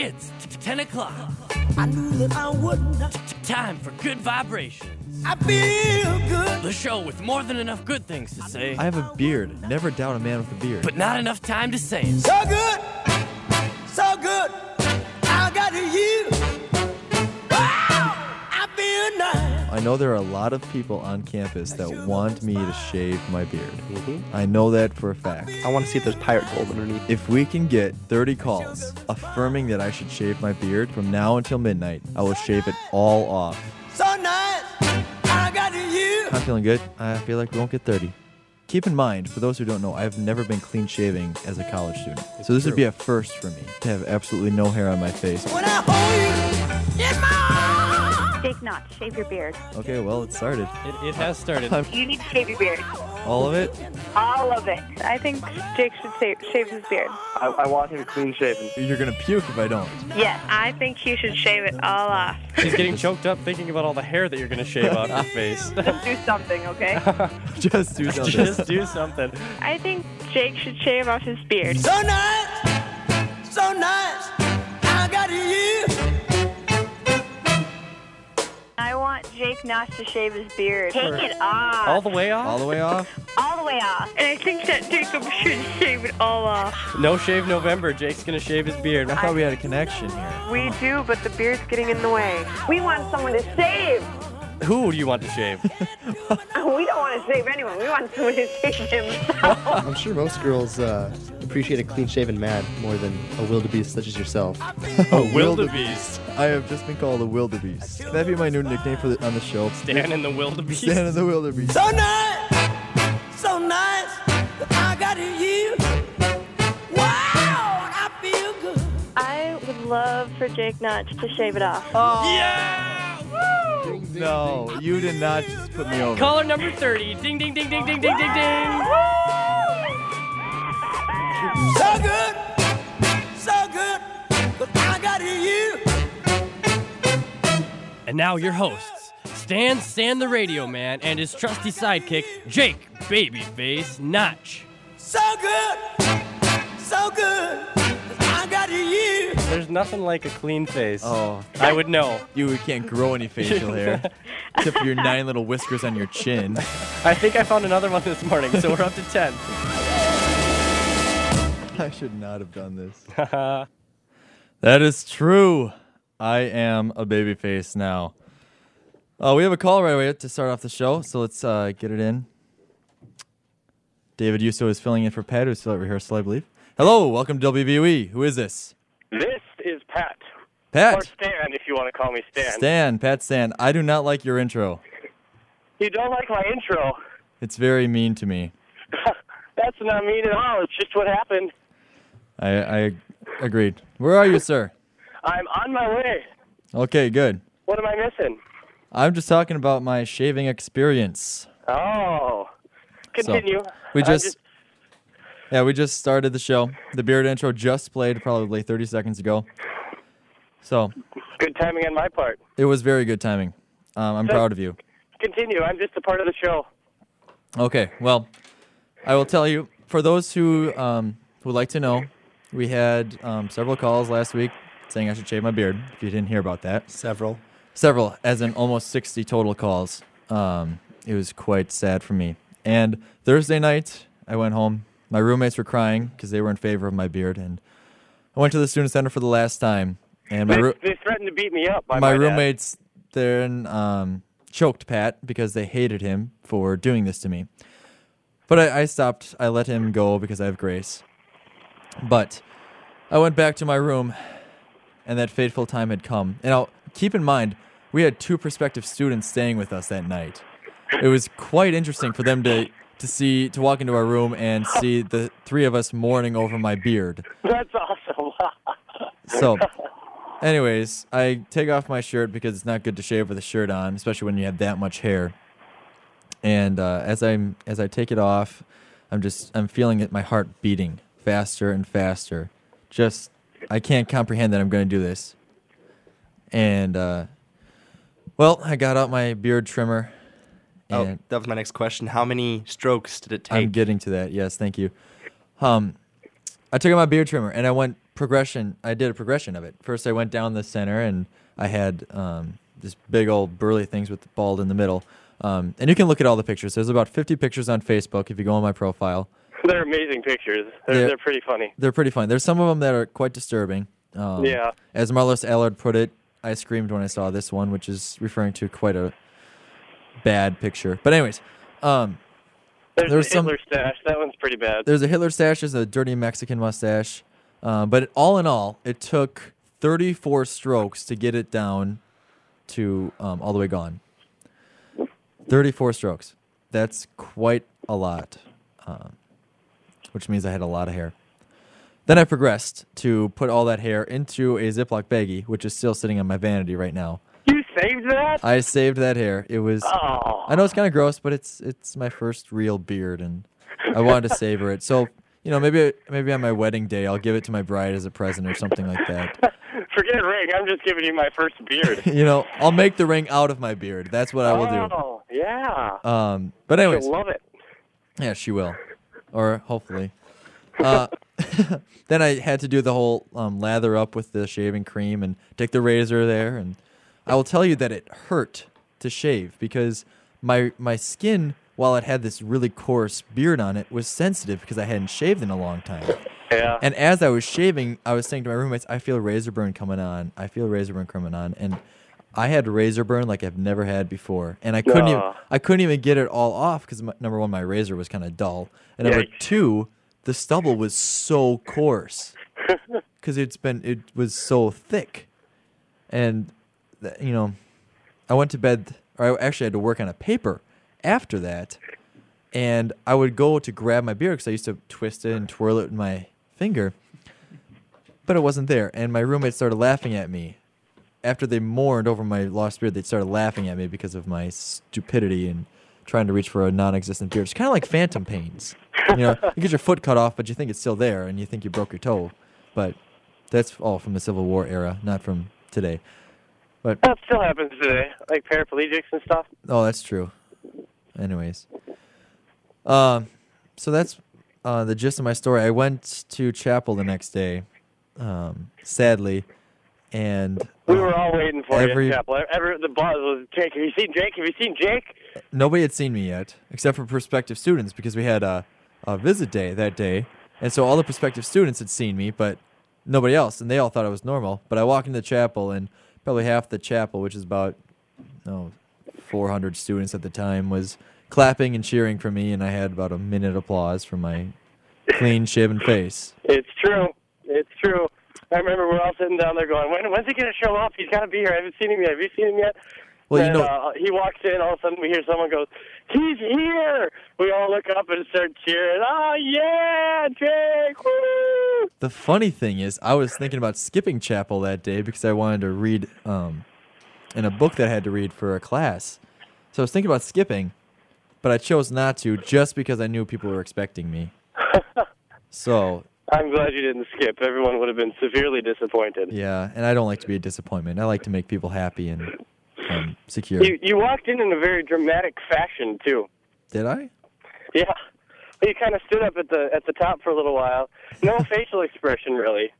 It's t- 10 o'clock. I knew that I would not. Time for good vibrations. I feel good. The show with more than enough good things to say, I have a beard. Never doubt a man with a beard. but not enough time to say it. So good. Know there are a lot of people on campus that want me to shave my beard. Mm-hmm. I know that for a fact. I want to see if there's pirate gold underneath. If we can get 30 calls affirming that I should shave my beard from now until midnight, I will shave it all off. So nice. I got you. I'm feeling good. I feel like we won't get 30. Keep in mind, for those who don't know, I've never been clean shaving as a college student. so this would be a first for me to have absolutely no hair on my face. Jake Notch, shave your beard. Okay, well, it started. It, it has started. You need to shave your beard. All of it? All of it. I think Jake should shave, shave his beard. I, I want him clean shaven. You're gonna puke if I don't. Yes, I think he should shave it all off. She's getting choked up thinking about all the hair that you're going to shave off your face. Just Do something, okay? Just do something. Just do something. I think Jake should shave off his beard. So nice. So nice. I got you. I want Jake Notch to shave his beard. Take it off. All the way off? All the way off? All the way off. And I think that Jacob should shave it all off. No shave November. Jake's going to shave his beard. I thought we had a connection here. We do, but the beard's getting in the way. We want someone to shave. Who do you want to shave? We don't want to shave anyone. We want someone to shave himself. I'm sure most girls uh, appreciate a clean shaven man more than a wildebeest such as yourself. Oh, wildebeest. I have just been called a wildebeest. Can that be my new nickname for the, on the show? Dan in the wildebeest. Stan in the wildebeest. So nice. So nice. I got you. Wow. I feel good. I would love for Jake Notch to shave it off. Oh. Yeah. Woo! No, you did not just put me over. Caller number 30. Ding, ding, ding, ding, ding, ding, ding, ding. So And now your hosts, Stan Stan the Radio Man and his trusty sidekick, Jake Babyface Notch. So good. So good. I got you. There's nothing like a clean face. Oh, I would know. you can't grow any facial hair. Except for your nine little whiskers on your chin. I think I found another one this morning, so we're up to 10. I should not have done this. that is true. I am a baby face now. Uh, we have a call right away to start off the show, so let's uh, get it in. David Yuso is filling in for Pat, who's still at rehearsal, I believe. Hello, welcome to WVOE. Who is this? This is Pat. Pat. Or Stan, if you want to call me Stan. Stan, Pat Stan. I do not like your intro. You don't like my intro. It's very mean to me. That's not mean at all. It's just what happened. I, I agreed. Where are you, sir? I'm on my way. Okay, good. What am I missing? I'm just talking about my shaving experience. Oh. Continue. we I just- Yeah, we just started the show. The beard intro just played probably 30 seconds ago. So Good timing on my part. it was very good timing. Um, I'm Good. proud of you. Continue. I'm just a part of the show. Okay, well, I will tell you for those who um, would like to know, we had um, several calls last week saying I should shave my beard. If you didn't hear about that, Several. several, as in almost 60 total calls. Um, it was quite sad for me. And Thursday night, I went home. My roommates were crying because they were in favor of my beard, and I went to the student center for the last time. And my They, roo- they threatened to beat me up. By my dad. roommates then um, choked Pat because they hated him for doing this to me. But I, I stopped. I let him go because I have grace. But I went back to my room, and that fateful time had come. And now, keep in mind, we had two prospective students staying with us that night. It was quite interesting for them to to see to walk into our room and see the three of us mourning over my beard. That's awesome. So, anyways, I take off my shirt because it's not good to shave with a shirt on, especially when you have that much hair. And uh, as I'm as I take it off, I'm just I'm feeling it, my heart beating faster and faster. Just I can't comprehend that I'm going to do this. And uh, well, I got out my beard trimmer. Oh, that was my next question. How many strokes did it take? I'm getting to that. Yes, thank you. Um, I took out my beard trimmer and I went progression. I did a progression of it. First, I went down the center and I had um, this big old burly things with the bald in the middle. Um, and you can look at all the pictures. There's about 50 pictures on Facebook if you go on my profile. They're amazing pictures. They're, Yeah. they're pretty funny. They're pretty fun. There's some of them that are quite disturbing. Um, Yeah. As Marlos Allard put it, I screamed when I saw this one, which is referring to quite a bad picture. But anyways, um, There's There's a some- Hitler stash. That one's pretty bad. there's a Hitler stash, there's a dirty Mexican mustache. Uh, but all in all, it took 34 strokes to get it down to um, all the way gone. 34 strokes. That's quite a lot, um, which means I had a lot of hair. Then I progressed to put all that hair into a Ziploc baggie, which is still sitting on my vanity right now. You saved that? I saved that hair. It was. Oh. I know it's kind of gross, but it's it's my first real beard, and I wanted to savor it. So you know, maybe maybe on my wedding day, I'll give it to my bride as a present or something like that. Forget ring. I'm just giving you my first beard. you know, I'll make the ring out of my beard. That's what I will do. Oh, yeah. Um, but anyways, You'll love it. yeah, she will, or hopefully. Uh, then I had to do the whole um, lather up with the shaving cream and take the razor there, and I will tell you that it hurt to shave because my my skin, while it had this really coarse beard on it, was sensitive because I hadn't shaved in a long time. Yeah. And as I was shaving, I was saying to my roommates, "I feel razor burn coming on. I feel razor burn coming on." And I had razor burn like I've never had before, and I couldn't even. I couldn't even get it all off because number one, my razor was kind of dull, and number Yikes. two, the stubble was so coarse because it's been it was so thick, and th- you know, I went to bed, or I actually had to work on a paper after that, and I would go to grab my beard because I used to twist it and twirl it with my finger, but it wasn't there, and my roommate started laughing at me. After they mourned over my lost beard, they started laughing at me because of my stupidity and trying to reach for a non-existent beard. It's kind of like phantom pains. You know, you get your foot cut off, but you think it's still there, and you think you broke your toe, but that's all from the Civil War era, not from today. But That still happens today, like paraplegics and stuff. Oh, that's true. Anyways, um, so that's uh, the gist of my story. I went to chapel the next day, um, sadly, and We were um, all waiting for you every- in chapel. Every, the boss was, Jake, have you seen Jake? Have you seen Jake? nobody had seen me yet, except for prospective students, because we had a, a visit day that day, and so all the prospective students had seen me, but nobody else, and they all thought I was normal. But I walk into the chapel, and probably half the chapel, which is about no, 400 students at the time, was clapping and cheering for me, and I had about a minute applause for my clean-shaven face. It's true. It's true. I remember we're all sitting down there going, when, when's he going to show up? He's got to be here. I haven't seen him yet. Have you seen him yet? Well, you And, know, uh, he walks in. All of a sudden, we hear someone goes, "He's here!" We all look up and start cheering. Oh yeah, Jake! Woo! the funny thing is, I was thinking about skipping chapel that day because I wanted to read um, in a book that I had to read for a class. So I was thinking about skipping, but I chose not to just because I knew people were expecting me. so I'm glad you didn't skip. Everyone would have been severely disappointed. yeah, and I don't like to be a disappointment. I like to make people happy and um, secure. You you walked in in a very dramatic fashion too. Did I? Yeah, you kind of stood up at the at the top for a little while. No facial expression really.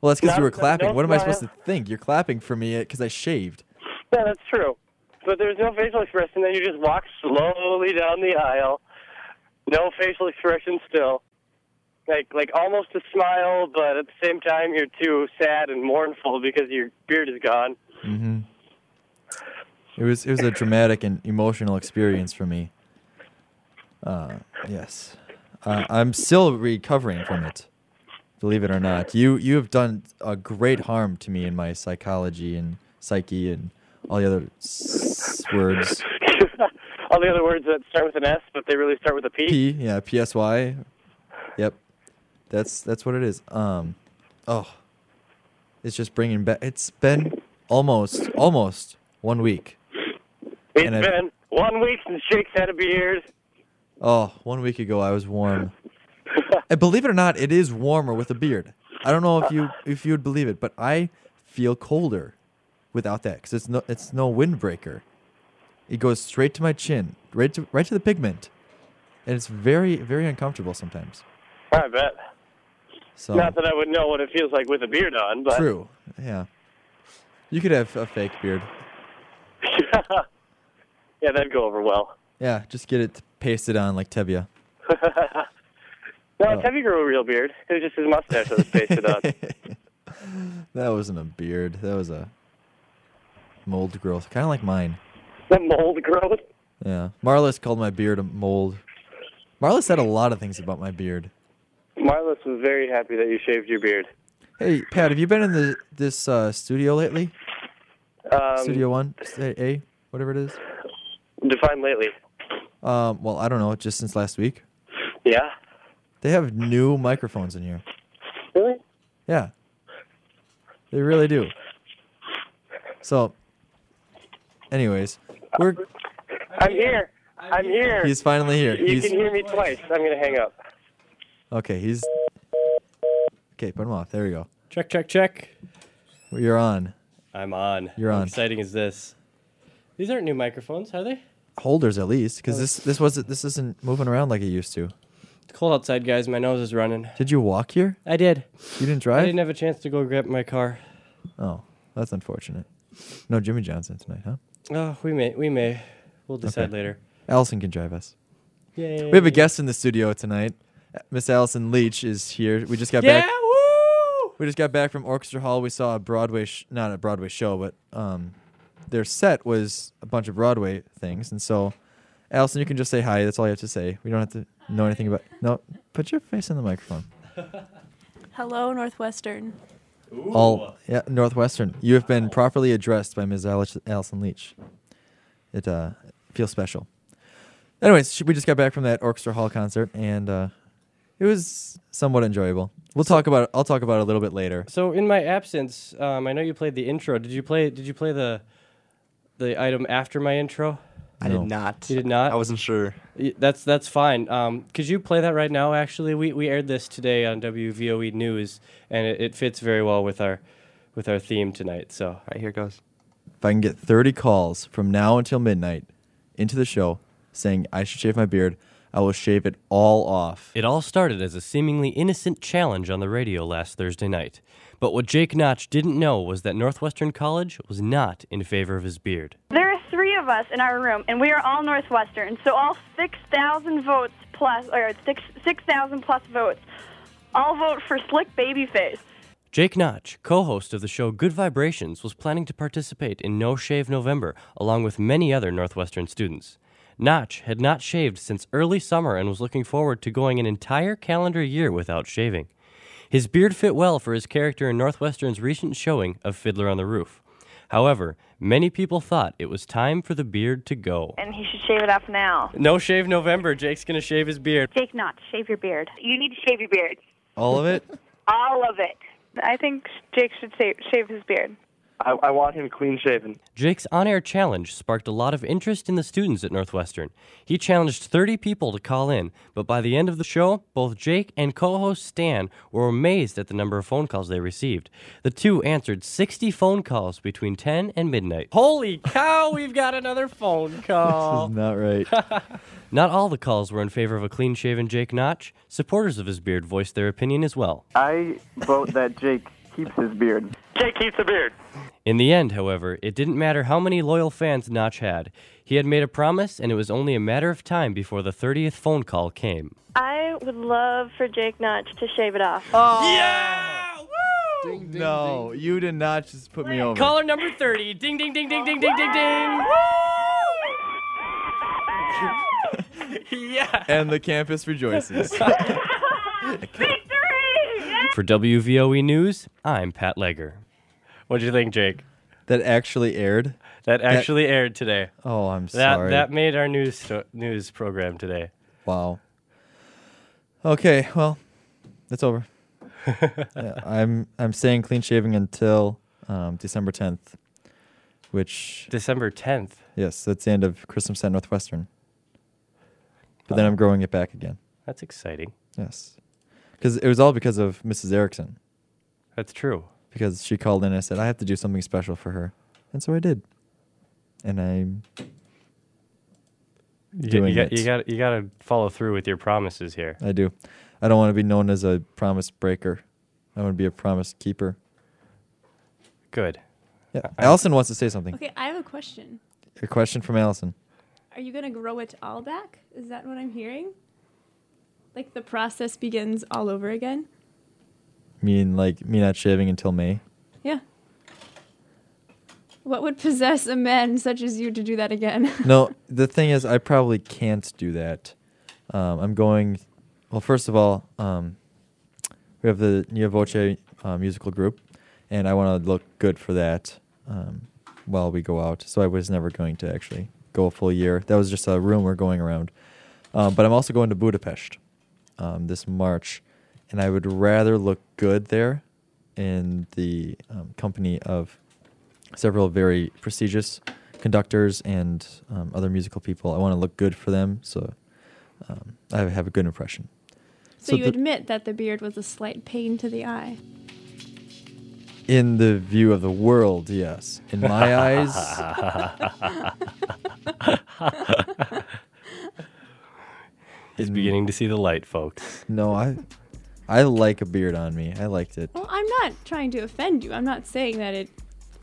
Well, that's because you were clapping. don't what am I supposed to think? You're clapping for me because I shaved. Yeah, that's true. But there's no facial expression. Then you just walk slowly down the aisle. No facial expression still. Like like almost a smile, but at the same time you're too sad and mournful because your beard is gone. hmm It was it was a dramatic and emotional experience for me. Uh, yes, uh, I'm still recovering from it. Believe it or not, you you have done a great harm to me in my psychology and psyche and all the other s- words. All the other words that start with an S, but they really start with a P. P, yeah, P S Y. Yep, that's that's what it is. Um, oh, it's just bringing back. It's been almost almost one week. It's and been one week since Jake's had a beard. Oh, one week ago I was warm. and believe it or not, it is warmer with a beard. I don't know if you if you would believe it, but I feel colder without that because it's no it's no windbreaker. It goes straight to my chin, right to right to the pigment, and it's very very uncomfortable sometimes. I bet. So Not that I would know what it feels like with a beard on, but true. Yeah. You could have a fake beard. yeah, that'd go over well. Yeah, just get it pasted on like Tevye. No, Oh. Tevye grew a real beard. It was just his mustache that was pasted on. That wasn't a beard. That was a mold growth, kind of like mine. The mold growth. Yeah. Marlis called my beard a mold. Marlis said a lot of things about my beard. Marlis was very happy that you shaved your beard. Hey, Pat, have you been in the this uh, studio lately? Um, studio One, A, A, whatever it is. Define lately. Um, well, I don't know, just since last week. Yeah. They have new microphones in here. Really? Yeah. They really do. So, anyways, we're I'm here. I'm here. he's finally here. you He's can hear me twice. I'm gonna hang up. Okay. He's okay. Put him off. There we go. Check, check, check. You're on. I'm on. You're How on. exciting is this? These aren't new microphones, are they? Holders at least, because oh. this this was this isn't moving around like it used to. It's cold outside, guys. My nose is running. Did you walk here? I did. You didn't drive. I didn't have a chance to go grab my car. Oh, that's unfortunate. No Jimmy Johnson tonight, huh? Oh, we may. We may. We'll decide Okay. later. Allison can drive us. Yay. We have a guest in the studio tonight. Miss Allison Leach is here. We just got Yeah, back. woo! We just got back from Orchestra Hall. We saw a Broadway, sh- not a Broadway show, but um, their set was a bunch of Broadway things. And so, Allison, you can just say hi. That's all you have to say. We don't have to know anything about. No, put your face in the microphone. Hello, Northwestern. All yeah, Northwestern. You have been properly addressed by Ms. Allison Leach. It uh, feels special. Anyways, we just got back from that Orchestra Hall concert, and uh, it was somewhat enjoyable. We'll talk about it. I'll talk about it a little bit later. So in my absence, um, I know you played the intro. Did you play? Did you play the the item after my intro? I No. did not. You did not? I wasn't sure. Y- That's that's fine. Um, could you play that right now? Actually, we, we aired this today on WVOE News, and it, it fits very well with our with our theme tonight. So All right, here it goes. If I can get 30 calls from now until midnight into the show saying I should shave my beard, I will shave it all off. It all started as a seemingly innocent challenge on the radio last Thursday night. But what Jake Notch didn't know was that Northwestern College was not in favor of his beard. There are three of us in our room, and we are all Northwestern. So all 6,000 votes plus, or six 6,000 plus votes, all vote for Slick Babyface. Jake Notch, co host of the show Good Vibrations, was planning to participate in No Shave November along with many other Northwestern students. Notch had not shaved since early summer and was looking forward to going an entire calendar year without shaving. His beard fit well for his character in Northwestern's recent showing of Fiddler on the Roof. However, many people thought it was time for the beard to go. And he should shave it off now. No Shave November, Jake's gonna shave his beard. Jake Notch, shave your beard. You need to shave your beard. All of it? All of it. I think Jake should shave his beard. I, I want him clean shaven. Jake's on air challenge sparked a lot of interest in the students at Northwestern. He challenged 30 people to call in, but by the end of the show, both Jake and co host Stan were amazed at the number of phone calls they received. The two answered 60 phone calls between 10 and midnight. Holy cow, we've got another phone call! Not right. Not all the calls were in favor of a clean shaven Jake Notch. Supporters of his beard voiced their opinion as well. I vote that Jake keeps his beard. Jake keeps the beard. In the end, however, it didn't matter how many loyal fans Notch had. He had made a promise, and it was only a matter of time before the 30th phone call came. I would love for Jake Notch to shave it off. Oh. Yeah! No, you did not just put me over. Caller number 30. Ding, ding, ding, ding, ding, ding, ding, ding. yeah. And the campus rejoices. For WVOE News, I'm Pat Laeger. What'd you think, Jake? that actually aired. That actually aired today. Oh, I'm That sorry. that made our news sto- news program today. Wow. Okay, well, it's over. Yeah, I'm I'm staying clean shaving until um, December 10th, which December 10th. yes, that's the end of Christmas at Northwestern. But then I'm growing it back again. That's exciting. Yes, because it was all because of Mrs. Erickson. That's true. Because she called in and I said I have to do something special for her, and so I did. And I'm You, doing you, got, it. you got you got to follow through with your promises here. I do. I don't want to be known as a promise breaker. I want to be a promise keeper. Good. Yeah. Allison wants to say something. Okay, I have a question. A question from Allison. Are you gonna grow it all back? Is that what I'm hearing? Like the process begins all over again? Mean like me not shaving until May. Yeah. What would possess a man such as you to do that again? no, the thing is, I probably can't do that. Um, I'm going. Well, first of all, um, we have the Nia Voce uh, musical group, and I want to look good for that um, while we go out. So I was never going to actually go a full year. That was just a rumor going around. Um, but I'm also going to Budapest um, this March, and I would rather look good there in the um, company of several very prestigious conductors and um, other musical people. I want to look good for them, so um, I have a good impression. so, you the- admit that the beard was a slight pain to the eye. in the view of the world, yes. In my eyes, He's mm. beginning to see the light, folks. no, I, I like a beard on me. I liked it. Well, I'm not trying to offend you. I'm not saying that it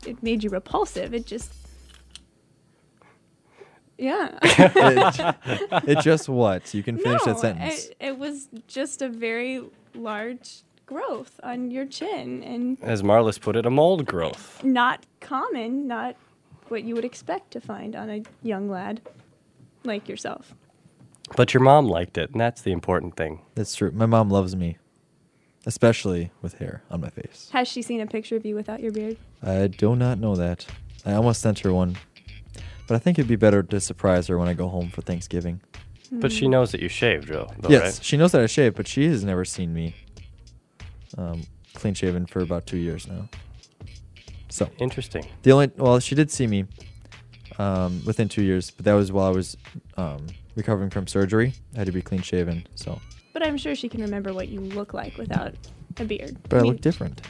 it made you repulsive. It just Yeah. it, it just what? You can finish no, that sentence. It, it was just a very large growth on your chin and As Marlis put it, a mold growth. not common, not what you would expect to find on a young lad like yourself. But your mom liked it, and that's the important thing. That's true. My mom loves me, especially with hair on my face. Has she seen a picture of you without your beard? I do not know that. I almost sent her one, but I think it'd be better to surprise her when I go home for Thanksgiving. But she knows that you shaved, though, though yes, right? she knows that I shave, but she has never seen me um, clean shaven for about two years now. So Interesting. the only well, she did see me um, within two years, but that was while I was um, recovering from surgery. I had to be clean shaven, so But I'm sure she can remember what you look like without a beard. but I, mean, look different.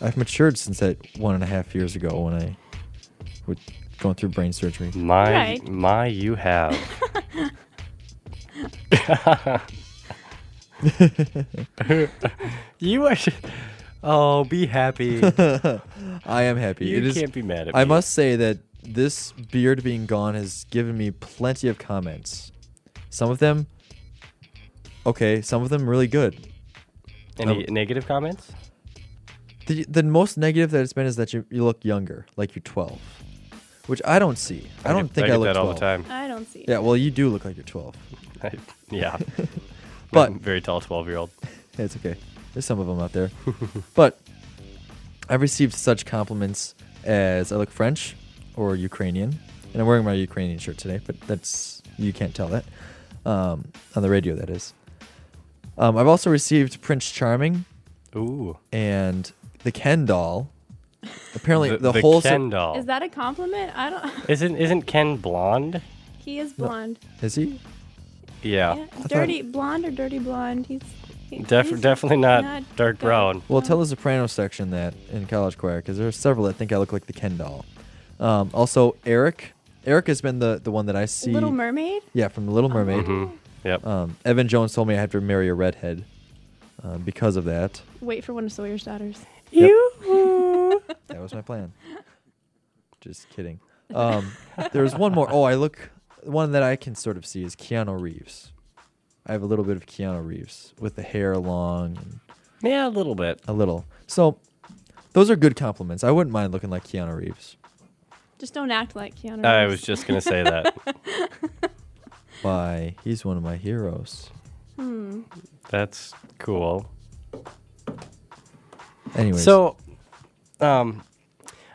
I've matured since that one and a half years ago when I was going through brain surgery. My, Right. my, you have. you are. Oh, be happy. I am happy. You it is, can't be mad at I me. I must say that this beard being gone has given me plenty of comments. Some of them, okay, some of them really good. Any Um, negative comments? The, the most negative that it's been is that you, you look younger, like you're 12, which I don't see. I, don't get- think I, get look that 12. all the time. I don't see. Yeah, well, you do look like you're 12. I, yeah. But- I'm very tall 12 year old. It's okay. There's some of them out there. but I've received such compliments as I look French or Ukrainian. And I'm wearing my Ukrainian shirt today, but that's, you can't tell that. Um, on the radio, that is. Um, I've also received Prince Charming Ooh. and the Ken doll. Apparently, the, the, the whole. Ken doll. Is that a compliment? I don't. Isn't isn't Ken blonde? he is blonde. is he? Yeah. Yeah, dirty blonde or dirty blonde? He's, he- Def- he's definitely not, not dark good. brown. Well, tell the soprano section that in college choir because there are several that think I look like the Ken doll. Um, also, Eric. Eric has been the, the one that I see. Little Mermaid. Yeah, from The Little Mermaid. Mhm. Yep. Um, Evan Jones told me I have to marry a redhead uh, because of that. Wait for one of Sawyer's daughters. That was my plan. Just kidding. Um, there's one more. Oh, I look. One that I can sort of see is Keanu Reeves. I have a little bit of Keanu Reeves with the hair long and Yeah, a little bit. a little. So, those are good compliments. I wouldn't mind looking like Keanu Reeves. Just don't act like Keanu. I was just gonna say that. Why? He's one of my heroes. That's cool. Anyway, So, um,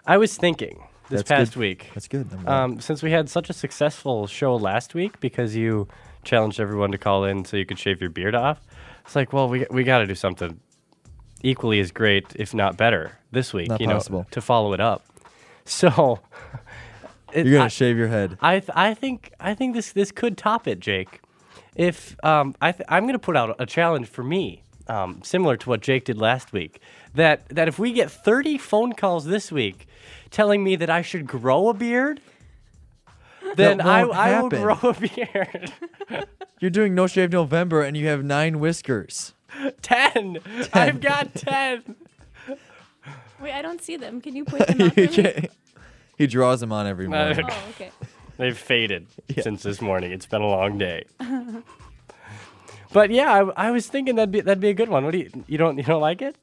I was thinking this That's past good. week, that's good. I'm glad. um, since we had such a successful show last week because you challenged everyone to call in so you could shave your beard off, it's like, well, we we got to do something equally as great, if not better, this week. Not you possible. know, to follow it up. So, it, You're gonna I- shave your head. I th- I think I think this this could top it, Jake. If um, I th- I'm going to put out a challenge for me, um, similar to what Jake did last week. That that if we get 30 phone calls this week telling me that I should grow a beard, then I, won't I will grow a beard. You're doing No Shave November and you have nine whiskers. ten. I've got ten. Wait, I don't see them. Can you point them out for You me? can't- he draws them on every oh, morning. Oh, okay. They've faded since this morning. It's been a long day. But yeah, I, I was thinking that'd be that'd be a good one. What do you you don't you don't like it?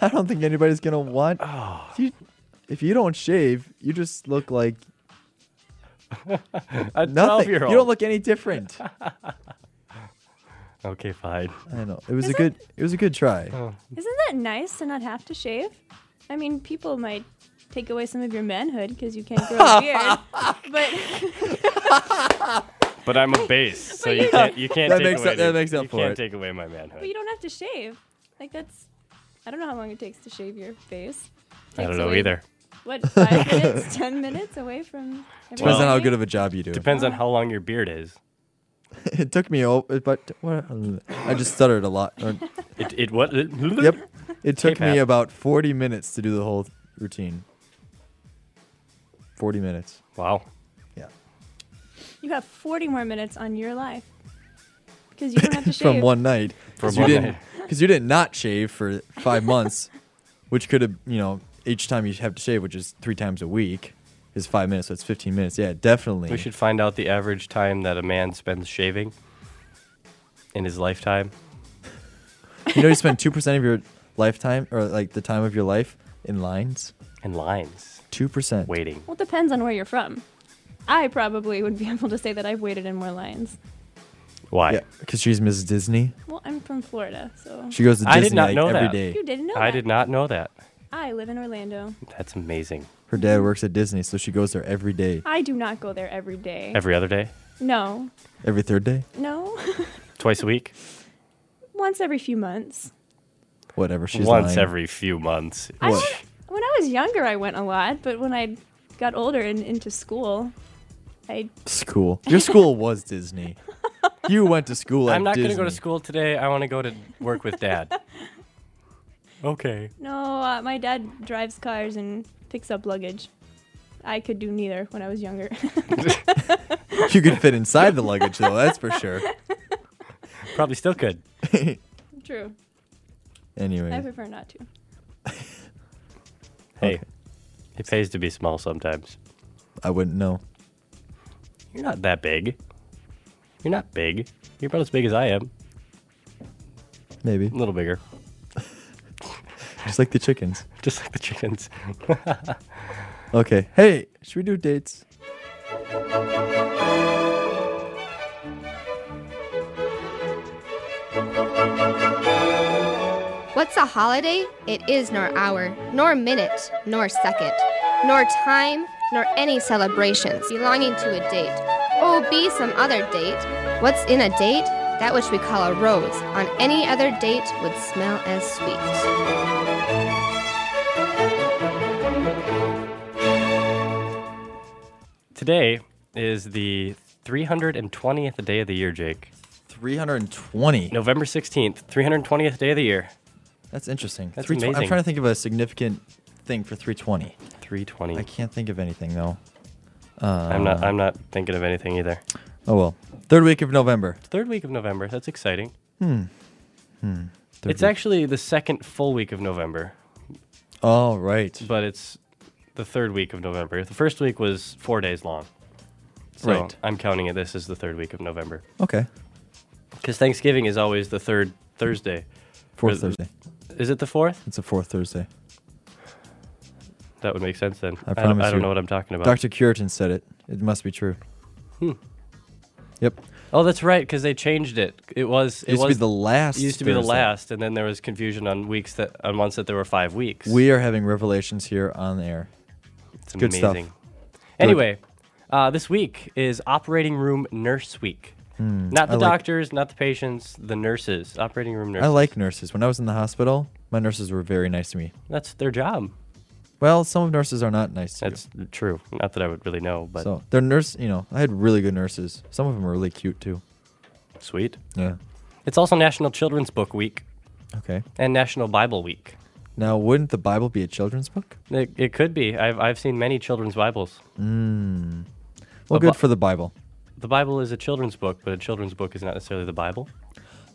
I don't think anybody's gonna want. Oh. You, if you don't shave, you just look like A nothing. twelve year You don't look any different. Okay, fine. I know. It was a good. It was a good try. Oh. Isn't that nice to not have to shave? I mean, people might take away some of your manhood because you can't grow a beard. but But I'm a base, so you you- can't you can't That take makes away up- that the- makes up you for can't it. take away my manhood. but you don't have to shave. Like that's. I don't know how long it takes to shave your face. I don't know away, either. What five minutes, ten minutes away from. Depends on how good of a job you do. Depends on how long your beard is. it took me, oh, but what, I just stuttered a lot. It it what? yep. It took me about 40 minutes to do the whole routine. 40 minutes. Wow. Yeah. You have 40 more minutes on your life because you don't have to shave. From one night. From Because you one didn't. night. Because you didn't not shave for five months, which could have, you know, each time you have to shave, which is three times a week, is five minutes. So it's 15 minutes. Yeah, definitely. We should find out the average time that a man spends shaving in his lifetime. You know, you spend two percent of your lifetime, or like the time of your life, in lines. In lines. Two percent. Waiting. Well, it depends on where you're from. I probably would be able to say that I've waited in more lines. Why? Yeah, because she's Mrs. Disney. Well, I'm from Florida, so She goes to I Disney did not like, know every that. day. you didn't know I that. did not know that. I live in Orlando. That's amazing. Her dad works at Disney, so she goes there every day. I do not go there every day. Every other day? no, Every third day? no, Twice a week? once every few months. Whatever. She's Once lying. every few months. I What? went, when I was younger, I went a lot, but when I got older and into school, I School. Your school was Disney. You went to school at I'm not going to go to school today. I want to go to work with dad. okay. no. Uh, my dad drives cars and picks up luggage. I could do neither when I was younger. You could fit inside the luggage, though. That's for sure. Probably still could. True. Anyway, I prefer not to. Hey, Okay. it pays to be small sometimes. I wouldn't know. You're not that big. You're not big. You're about as big as I am. Maybe. A little bigger. Just like the chickens. Just like the chickens. Okay. Hey, should we do dates? What's a holiday? It is nor hour, nor minute, nor second, nor time, nor any celebrations belonging to a date. Oh, be some other date. What's in a date? That which we call a rose on any other date would smell as sweet. Today is the 320th day of the year, Jake. 320. November 16th, 320th day of the year. That's interesting. That's 320 I'm trying to think of a significant thing for 320. 320. I can't think of anything though. I'm not. I'm not thinking of anything either. Oh well. Third week of November. Third week of November. That's exciting. Hmm. Hmm. Third it's week. actually the second full week of November, Oh right. but it's the third week of November. The first week was four days long. So Right. I'm counting it. This is the third week of November Okay. because Thanksgiving is always the third Thursday. Fourth Thursday. Is it the fourth? It's a fourth Thursday. That would make sense then. I don't- promise I don't you. know what I'm talking about. Dr. Curitin said it. It must be true. Hmm. Yep. Oh, that's right, because they changed it. It was It used to be was the last It used to be the last, and then there was confusion on weeks that on months that there were five weeks. We are having revelations here on the air. It's Good stuff. Anyway, uh, this week is Operating Room Nurse Week. Hmm, Not the I like- doctors, not the patients, the nurses. Operating room nurses. I like nurses. When I was in the hospital, my nurses were very nice to me. That's their job. Well, some of nurses are not nice to That's true. Not that I would really know, but So they're nurse. You know, I had really good nurses. Some of them were really cute too. sweet. Yeah. It's also National Children's Book Week Okay. and National Bible Week. Now, wouldn't the Bible be a children's book? It, it could be. I've I've seen many children's Bibles. Mm. Well, good for the Bible. The Bible is a children's book, but a children's book is not necessarily the Bible.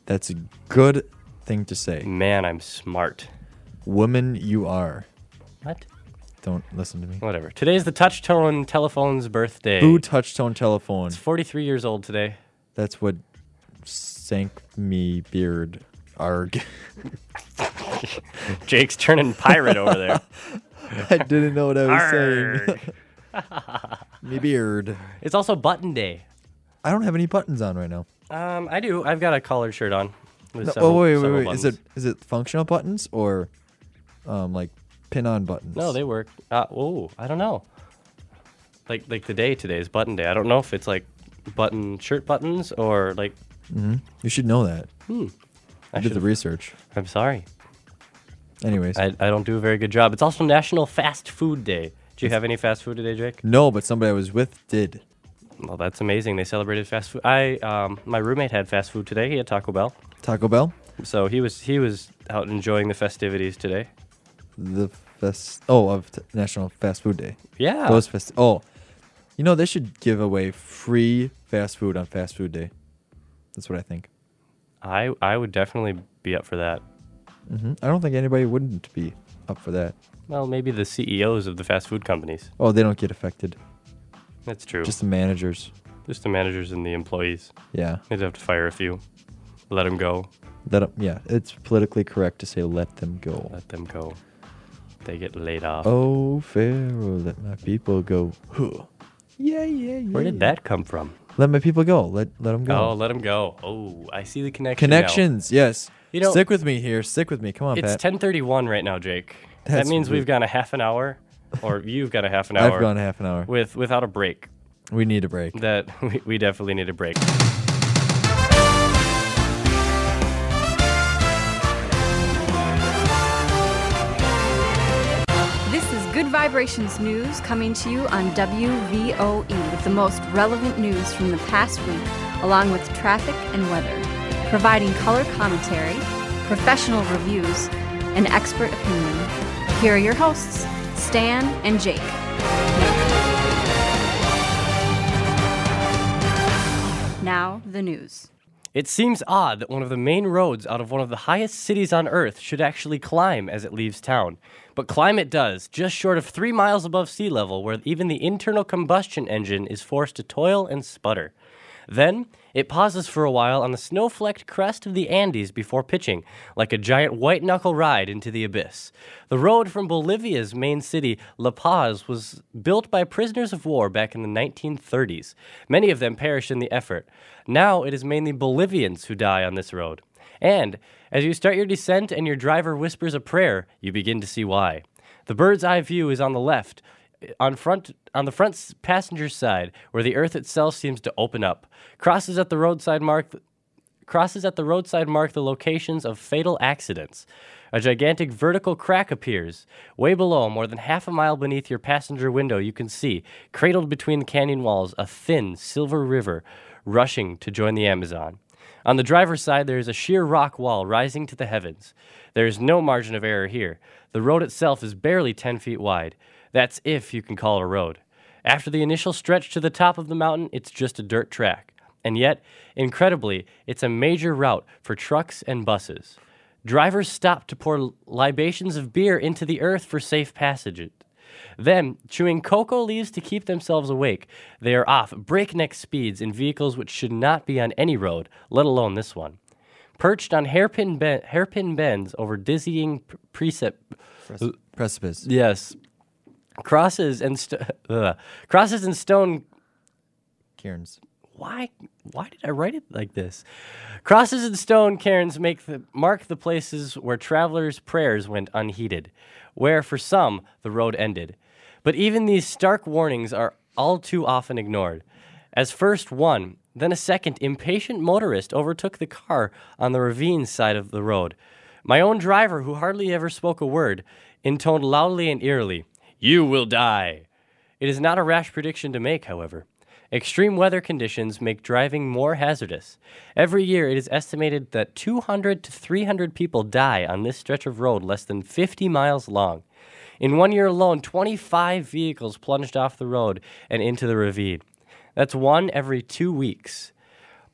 That's a good thing to say. Man, I'm smart. Woman, you are. What? Don't listen to me. Whatever. Today's the Touchtone Telephone's birthday. Boo touchtone telephone. It's 43 years old today. That's what sank me beard. Arg. Jake's turning pirate over there. I didn't know what I was Arg. saying. me beard. It's also Button Day. I don't have any buttons on right now. Um, I do. I've got a collared shirt on. No, several, oh wait, wait, wait. Is it is it functional buttons or um like pin-on buttons? No, they work. Uh, oh, I don't know. Like like the day today is Button Day. I don't know if it's like button shirt buttons or like. hmm You should know that. Hmm. I I did the research. I'm sorry. Anyways, I, I don't do a very good job. It's also National Fast Food Day. Do you have any fast food today, Jake? no, but somebody I was with did. Well, that's amazing. They celebrated fast food. I um, my roommate had fast food today. He had Taco Bell, Taco Bell. so he was he was out enjoying the festivities today. The fest. Oh, of t- National Fast Food Day. Yeah. Those fest. Oh, you know they should give away free fast food on Fast Food Day. That's what I think. I I would definitely be up for that. hmm I don't think anybody wouldn't be up for that. Well, maybe the CEOs of the fast food companies. Oh, they don't get affected. That's true. Just the managers. Just the managers and the employees. Yeah. They'd have to fire a few. Let them go. Let 'em- yeah, it's politically correct to say let them go. Let them go. They get laid off. Oh, Pharaoh, let my people go. Huh. Yeah, yeah, yeah. Where did that come from? Let my people go. Let let them go. Oh, let them go. Oh, I see the connection. now. Connections, yes. You know- stick with me here. Stick with me. Come on, It's Pat. 10:31 right now, Jake. that means rude. we've gone a half an hour, or you've got a half an hour. I've gone half an hour. with without a break. We need a break. That we, we definitely need a break. This is Good Vibrations News coming to you on WVOE with the most relevant news from the past week, along with traffic and weather, providing color commentary, professional reviews, and expert opinion. Here are your hosts, Stan and Jake. Now, the news. It seems odd that one of the main roads out of one of the highest cities on Earth should actually climb as it leaves town. But climb it does, just short of three miles above sea level, where even the internal combustion engine is forced to toil and sputter. Then, it pauses for a while on the snow flecked crest of the Andes before pitching, like a giant white knuckle ride into the abyss. The road from Bolivia's main city, La Paz, was built by prisoners of war back in the 1930s. Many of them perished in the effort. Now it is mainly Bolivians who die on this road. And as you start your descent and your driver whispers a prayer, you begin to see why. The bird's eye view is on the left, on front on the front passenger side, where the earth itself seems to open up. Crosses at the roadside mark crosses at the roadside mark the locations of fatal accidents. A gigantic vertical crack appears. Way below, more than half a mile beneath your passenger window, you can see, cradled between the canyon walls, a thin silver river rushing to join the Amazon. On the driver's side, there is a sheer rock wall rising to the heavens. There is no margin of error here. The road itself is barely 10 feet wide. That's if you can call it a road. After the initial stretch to the top of the mountain, it's just a dirt track. And yet, incredibly, it's a major route for trucks and buses. Drivers stop to pour libations of beer into the earth for safe passage. Then, chewing cocoa leaves to keep themselves awake, they are off breakneck speeds in vehicles which should not be on any road, let alone this one. Perched on hairpin, ben- hairpin bends over dizzying precip- Precipice. Yes. Crosses and st- ugh. crosses and stone Cairns. why why did I write it like this? Crosses and stone cairns make the mark the places where travelers' prayers went unheeded, where for some the road ended. But even these stark warnings are all too often ignored. As first one, then a second impatient motorist overtook the car on the ravine side of the road. My own driver, who hardly ever spoke a word, intoned loudly and eerily, You will die. It is not a rash prediction to make, however. Extreme weather conditions make driving more hazardous. Every year, it is estimated that 200 to 300 people die on this stretch of road less than 50 miles long. In one year alone, 25 vehicles plunged off the road and into the ravine. That's one every two weeks.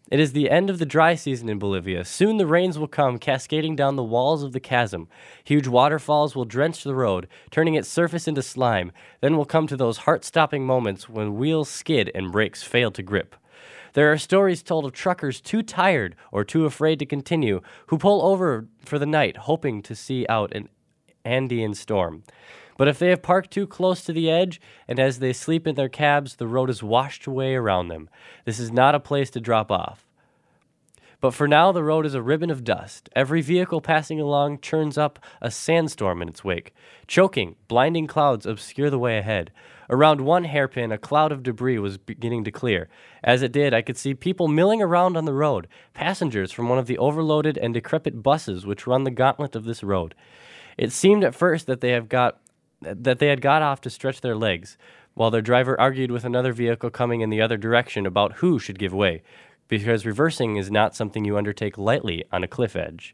It is the end of the dry season in Bolivia. Soon the rains will come, cascading down the walls of the chasm. Huge waterfalls will drench the road, turning its surface into slime. Then will come to those heart stopping moments when wheels skid and brakes fail to grip. There are stories told of truckers too tired or too afraid to continue who pull over for the night, hoping to see out an Andean storm. But if they have parked too close to the edge, and as they sleep in their cabs, the road is washed away around them. This is not a place to drop off. But for now, the road is a ribbon of dust. Every vehicle passing along churns up a sandstorm in its wake. Choking, blinding clouds obscure the way ahead. Around one hairpin, a cloud of debris was beginning to clear. As it did, I could see people milling around on the road, passengers from one of the overloaded and decrepit buses which run the gauntlet of this road. It seemed at first that they have got that they had got off to stretch their legs, while their driver argued with another vehicle coming in the other direction about who should give way, because reversing is not something you undertake lightly on a cliff edge.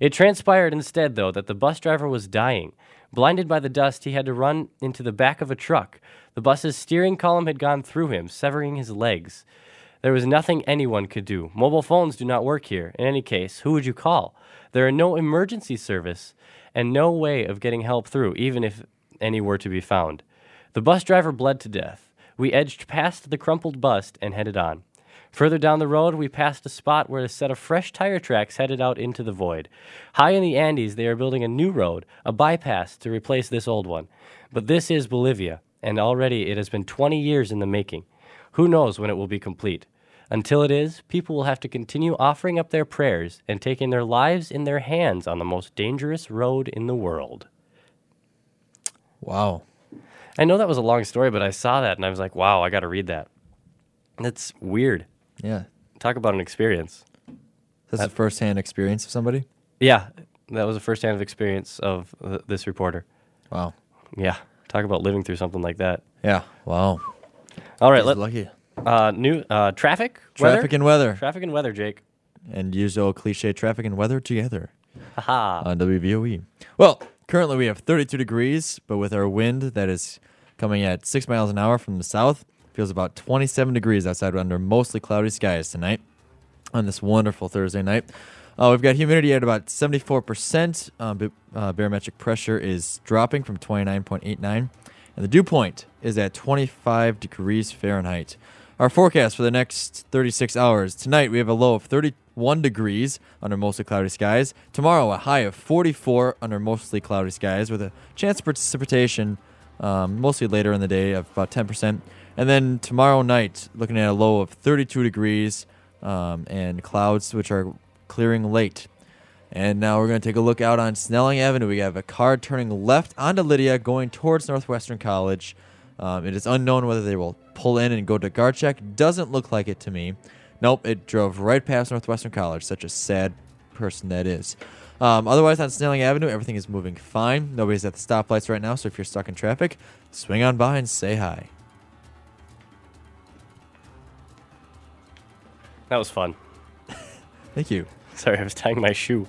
It transpired instead, though, that the bus driver was dying. Blinded by the dust, he had to run into the back of a truck. The bus's steering column had gone through him, severing his legs. There was nothing anyone could do. Mobile phones do not work here. In any case, who would you call? There are no emergency service and no way of getting help through, even if any were to be found. The bus driver bled to death. We edged past the crumpled bust and headed on. Further down the road, we passed a spot where a set of fresh tire tracks headed out into the void. High in the Andes, they are building a new road, a bypass, to replace this old one. But this is Bolivia, and already it has been 20 years in the making. Who knows when it will be complete? Until it is, people will have to continue offering up their prayers and taking their lives in their hands on the most dangerous road in the world. Wow. I know that was a long story, but I saw that and I was like, wow, I got to read that. That's weird. Yeah. Talk about an experience. That's a first-hand experience of somebody. Yeah, that was a first-hand experience of th- this reporter. Wow. Yeah, talk about living through something like that. Yeah. Wow. All right, let, lucky. Uh, new uh, traffic, Traffic and weather. traffic and weather, Jake. and use the old cliche traffic and weather together Haha. on WVOE. Well, currently we have 32 degrees, but with our wind that is coming at six miles an hour from the south, feels about 27 degrees outside under mostly cloudy skies tonight on this wonderful Thursday night. Uh, we've got humidity at about 74%. Uh, ba- uh, barometric pressure is dropping from 29.89, and the dew point is at 25 degrees Fahrenheit. Our forecast for the next 36 hours tonight, we have a low of 31 degrees under mostly cloudy skies. Tomorrow, a high of 44 under mostly cloudy skies with a chance of precipitation um, mostly later in the day of about 10%. And then tomorrow night, looking at a low of 32 degrees um, and clouds which are clearing late. And now we're going to take a look out on Snelling Avenue. We have a car turning left onto Lydia going towards Northwestern College. Um, it is unknown whether they will pull in and go to guard check. Doesn't look like it to me. Nope, it drove right past Northwestern College. Such a sad person that is. Um, otherwise, on Snelling Avenue, everything is moving fine. Nobody's at the stoplights right now, so if you're stuck in traffic, swing on by and say hi. That was fun. Thank you. Sorry, I was tying my shoe.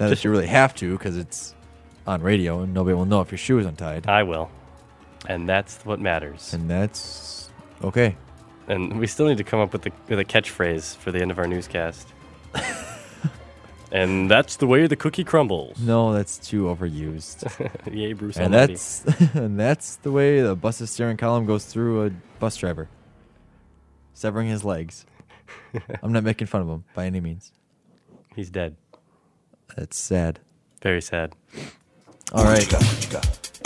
Not that you really have to, because it's on radio and nobody will know if your shoe is untied. I will. And that's what matters. And that's okay. And we still need to come up with, the, with a catchphrase for the end of our newscast. and that's the way the cookie crumbles. No, that's too overused. Yay, Bruce and Almighty. that's and that's the way the bus's steering column goes through a bus driver, severing his legs. I'm not making fun of him by any means. He's dead. That's sad. Very sad. All right.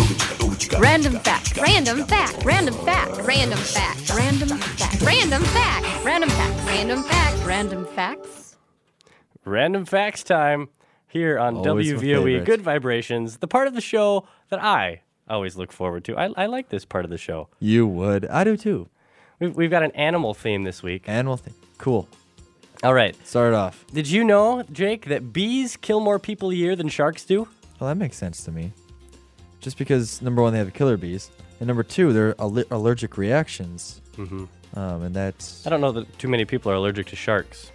Random fact. Random fact. Random fact. Random fact. Random fact. Random fact. Random fact. Random fact. Random facts. Random facts time here on Always my WVOE favorite. Good Vibrations, the part of the show that I always look forward to. I, I like this part of the show. You would. I do too. We've, we've got an animal theme this week. Animal thing. Cool. All right. Start it off. Did you know, Jake, that bees kill more people a year than sharks do? Well, that makes sense to me. Just because number one, they have killer bees, and number two, they're alle- allergic reactions. Mm-hmm. Um, and that's I don't know that too many people are allergic to sharks.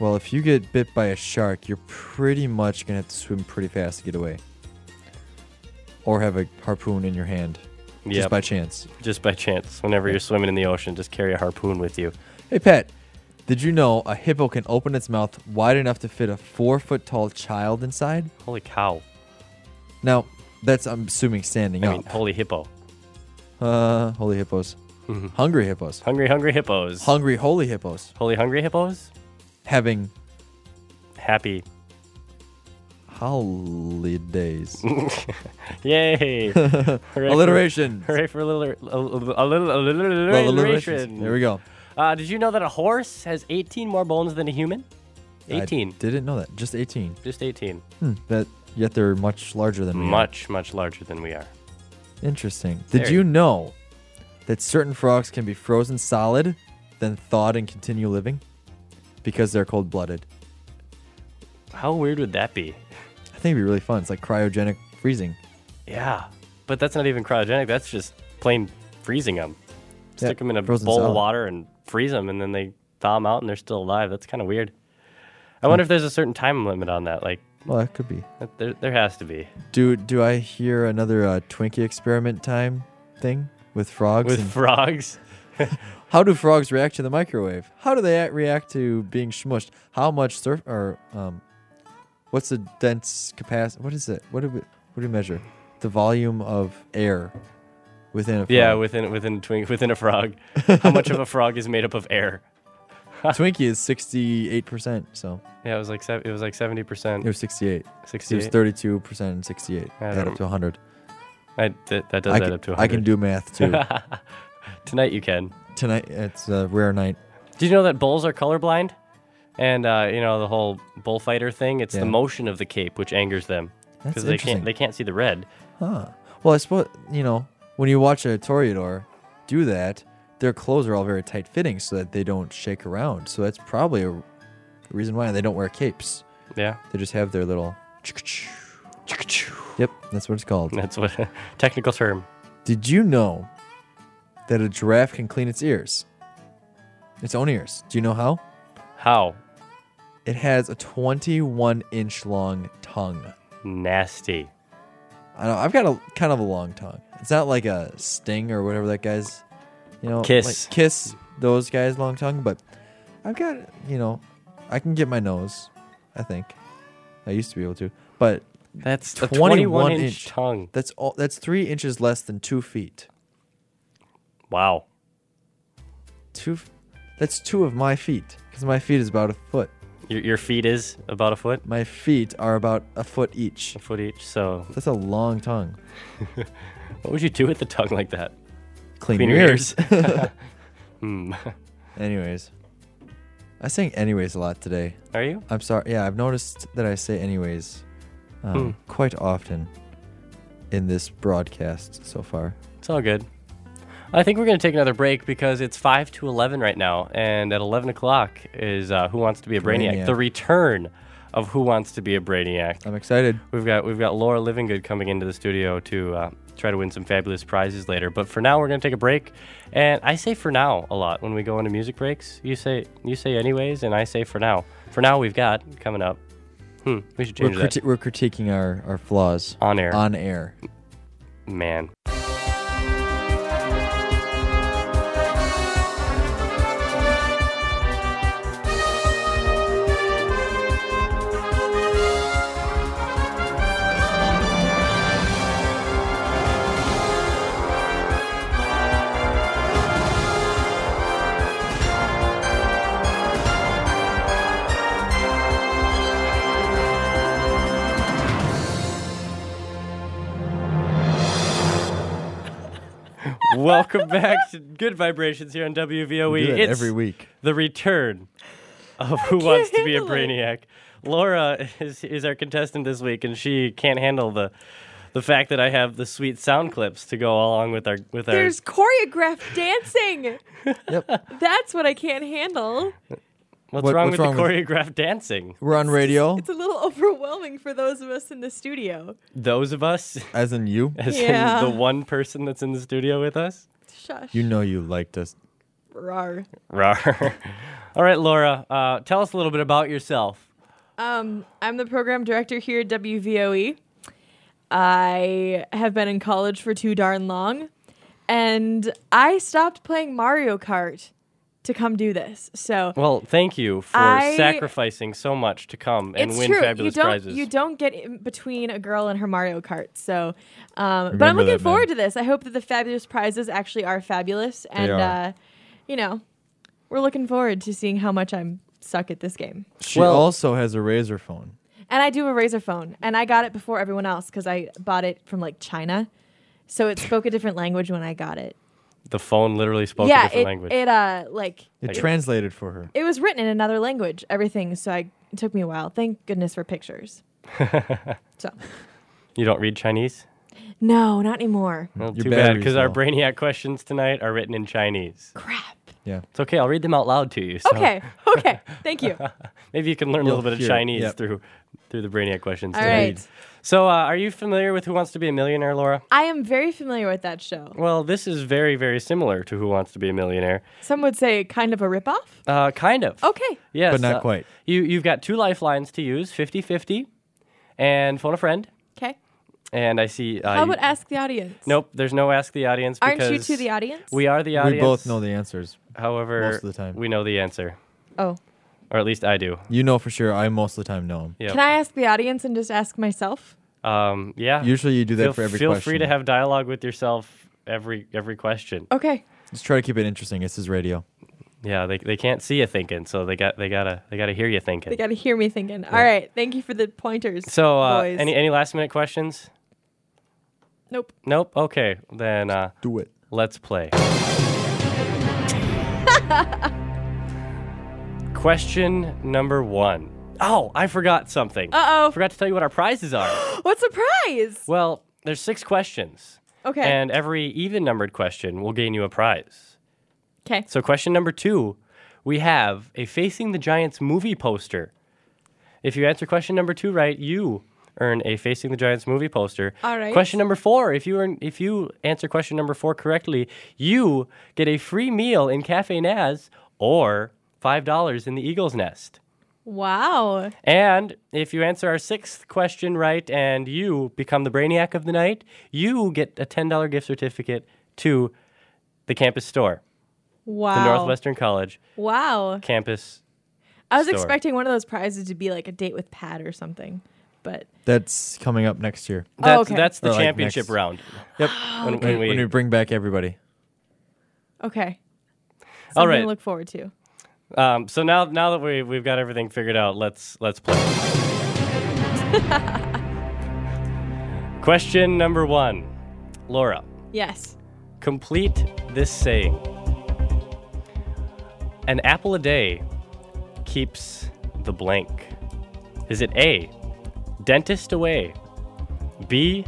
well, if you get bit by a shark, you're pretty much gonna have to swim pretty fast to get away, or have a harpoon in your hand. just by chance. Just by chance. Whenever you're swimming in the ocean, just carry a harpoon with you. Hey, Pat, did you know a hippo can open its mouth wide enough to fit a four foot tall child inside? Holy cow. Now, that's, I'm assuming, standing I up. mean, holy hippo. uh, holy hippos. Hungry hippos. Hungry, hungry hippos. Hungry, holy hippos. holy, hungry hippos? Having Happy. holidays. Yay. Hooray for- Alliteration. Hooray for a little, a, little, a little alliteration. There we go. Uh, did you know that a horse has 18 more bones than a human? 18. I didn't know that. Just 18. Just 18. Hmm. That yet they're much larger than we are. Much, much larger than we are. Interesting. Did Very. you know that certain frogs can be frozen solid, then thawed and continue living? Because they're cold blooded. How weird would that be? I think it'd be really fun. It's like cryogenic freezing. Yeah. But that's not even cryogenic. That's just plain freezing them. Yeah, Stick them in a frozen bowl of solid. water and freeze them, and then they thaw them out and they're still alive. That's kind of weird. I wonder if there's a certain time limit on that. Like, Well, that could be. there, there has to be. Do do I hear another uh, Twinkie experiment time thing with frogs? With and- frogs? how do frogs react to the microwave? How do they act- react to being smushed? How much surf or um, what's the dense capacity? What is it? What do we what do we measure? The volume of air within a frog. Yeah, within within a twink, within a frog. How much of a frog is made up of air? Twinkie is sixty eight percent. So Yeah, it was like it was like seventy percent. it was sixty eight. It was 68. thirty two percent and sixty eight. Add up to hundred. I, th- that does I add can, up to. I can do math too. Tonight you can. Tonight it's a rare night. Did you know that bulls are colorblind? And uh, you know the whole bullfighter thing. It's Yeah. the motion of the cape which angers them because they can't they can't see the red. Huh. Well, I suppose you know when you watch a toreador do that, their clothes are all very tight fitting so that they don't shake around. So that's probably a reason why they don't wear capes. Yeah, They just have their little. Yep, that's what it's called. that's what technical term. Did you know that a giraffe can clean its ears? Its own ears. Do you know how? How It has a 21 inch long tongue. nasty. I know I've got a kind of a long tongue. It's not like a sting or whatever that guy's, you know, Kiss. like kiss those guys long tongue. But I've got, you know, I can get my nose. I think I used to be able to, but That's a 21 21 inch inch. tongue. that's all. That's three inches less than two feet. Wow. Two. That's two of my feet because my feet is about a foot. Your, your feet is about a foot, My feet are about a foot each. a foot each. So That's a long tongue. what would you do with a tongue like that? Clean, Clean your your ears. Hmm. anyways, I saying anyways a lot today. Are you? I'm sorry. Yeah, I've noticed that I say anyways um, Hmm. quite often in this broadcast so far. It's all good. I think we're going to take another break because it's 5 to 11 right now. And at 11 o'clock is uh, Who Wants to Be a Brainiac? Brainiac. The return of Who Wants to Be a Brainiac. I'm excited. We've got we've got Laura Livingood coming into the studio to uh, try to win some fabulous prizes later. But for now, we're going to take a break. And I say for now a lot when we go into music breaks. You say you say anyways, and I say for now. For now, we've got coming up. Hmm, we should We're, change that. we're critiquing our, our flaws On air. On air. Man. Welcome back to Good Vibrations here on WVOE. We do that it's every week. the return of Who Wants to Be a handle it. Brainiac. Laura is, is our contestant this week, and she can't handle the the fact that I have the sweet sound clips to go along with our with our. There's choreographed dancing. Yep. That's what I can't handle. What's what- wrong what's with wrong the with- choreographed dancing? We're on radio, It's a little overwhelming for those of us in the studio. Those of us, as in you. as Yeah. in the one person that's in the studio with us. Shush. You know you liked us. Rar. Rawr. All right, Laura, uh, tell us a little bit about yourself. Um, I'm the program director here at WVOE. I have been in college for too darn long. and I stopped playing Mario Kart to come do this. So Well, thank you for I- sacrificing so much to come and win true. fabulous you don't prizes. you don't get in between a girl and her Mario Kart. So, um, but I'm looking that, man. forward to this. I hope that the fabulous prizes actually are fabulous, and are. Uh, you know, we're looking forward to seeing how much I'm suck at this game. She Well- also has a Razr phone. And I do a Razr phone, and I got it before everyone else because I bought it from like China, so it spoke a different language when I got it. The phone literally spoke a different it language. it uh like It I get it. translated for her. it was written in another language, everything. So I it took me a while. Thank goodness for pictures. so you don't read Chinese? no, not anymore. Well, Your too bad, because our. Brainiac questions tonight are written in Chinese. Crap. Yeah. It's okay. I'll read them out loud to you. So Okay, okay. Thank you. Maybe you can learn a You'll little bit of Chinese yep. through through the Brainiac questions. All tonight. right. So, uh, are you familiar with Who Wants to Be a Millionaire, Laura? I am very familiar with that show. Well, this is very, very similar to Who Wants to Be a Millionaire. Some would say kind of a ripoff. Uh, kind of. Okay. Yes. But not uh, quite. You, you've got two lifelines to use 50 50 and phone a friend. Okay. And I see. Uh, How you- about ask the audience? Nope, there's no ask the audience Aren't because you two the audience? we are the audience. We both know the answers. However, most of the time. we know the answer, Oh. Or at least I do. You know for sure. I most of the time know them. Yeah. Can I ask the audience and just ask myself? Um, yeah. Usually you do that feel, for every Feel question. free to have dialogue with yourself every every question. Okay. Just try to keep it interesting. This is radio. Yeah, they, they can't see you thinking, so they got they gotta they gotta hear you thinking. They got to hear me thinking. All right. Thank you for the pointers. so, uh, boys. any any last minute questions? Nope. Nope. Okay, then uh, Do it. let's play. Question number one. Oh, I forgot something. Uh oh. Forgot to tell you what our prizes are. What's the prize? well, there's six questions, Okay. and every even numbered question will gain you a prize. Okay. So, question number two, we have a Facing the Giants movie poster. If you answer question number two right, you earn a Facing the Giants movie poster. All right. Question number four, if you earn, if you answer question number four correctly, you get a free meal in Cafe Naz or five dollars in the Eagle's Nest. Wow. And if you answer our sixth question right and you become the brainiac of the night, you get a $10 gift certificate to the campus store, Wow. the Northwestern College Wow. campus. I was store. expecting one of those prizes to be like a date with Pat or something, but That's coming up next year. That's, oh, okay. that's the Or, championship next- round. Yep. When, When, when we, when we bring back everybody. okay. Something All right. to look forward to. Um, so now now that we we've got everything figured out, let's let's play. Question number one, Laura. Yes. Complete this saying. An apple a day keeps the blank. Is it A, dentist away, B,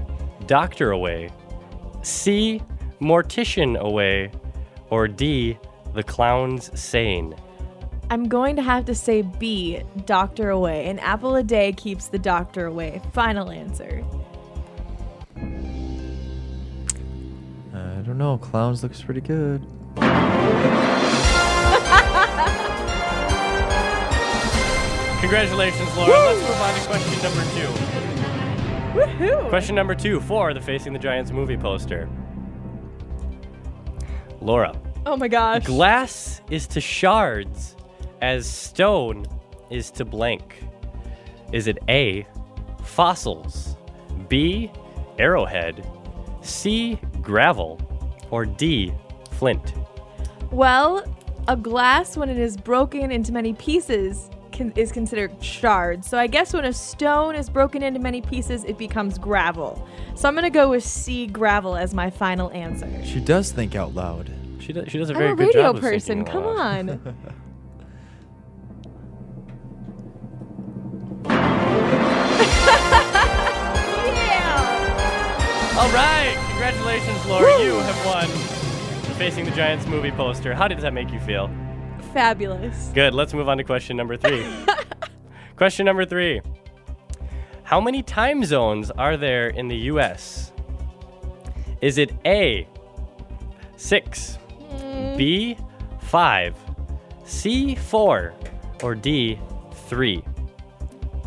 doctor away, C, mortician away, or D, the clown's sane? I'm going to have to say B, doctor away. An apple a day keeps the doctor away. Final answer. I don't know. Clowns looks pretty good. Congratulations, Laura. Let's move on to question number two. Woohoo! Question number two for the Facing the Giants movie poster. Laura. Oh my gosh. Glass is to shards as stone is to blank. Is it A, fossils, B, arrowhead, C, gravel, or D, flint? Well, a glass, when it is broken into many pieces, can, is considered shards. So I guess when a stone is broken into many pieces, it becomes gravel. So I'm going to go with C, gravel, as my final answer. She does think out loud. She does, she does a I'm very a good radio job of person. thinking Come on. congratulations, Laura. You have won Facing the Giants movie poster. How did that make you feel? Fabulous. Good. Let's move on to question number three. question number three. How many time zones are there in the U.S.? Is it A, six, B, five, C, four, or D, three?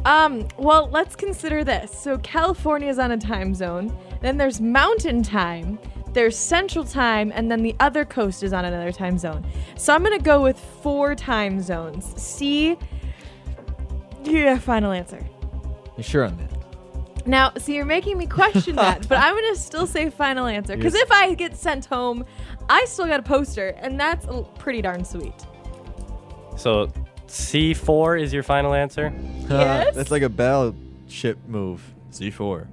Um, well, let's consider this. So California is on a time zone. Then there's mountain time. there's Central Time, and then the other coast is on another time zone. So I'm gonna go with four time zones. C. Yeah, final answer. You sure on that? Now, see, you're making me question that, but I'm gonna still say final answer because if I get sent home, I still got a poster, and that's pretty darn sweet. So C4 is your final answer? Yes. That's like a battleship move. C4.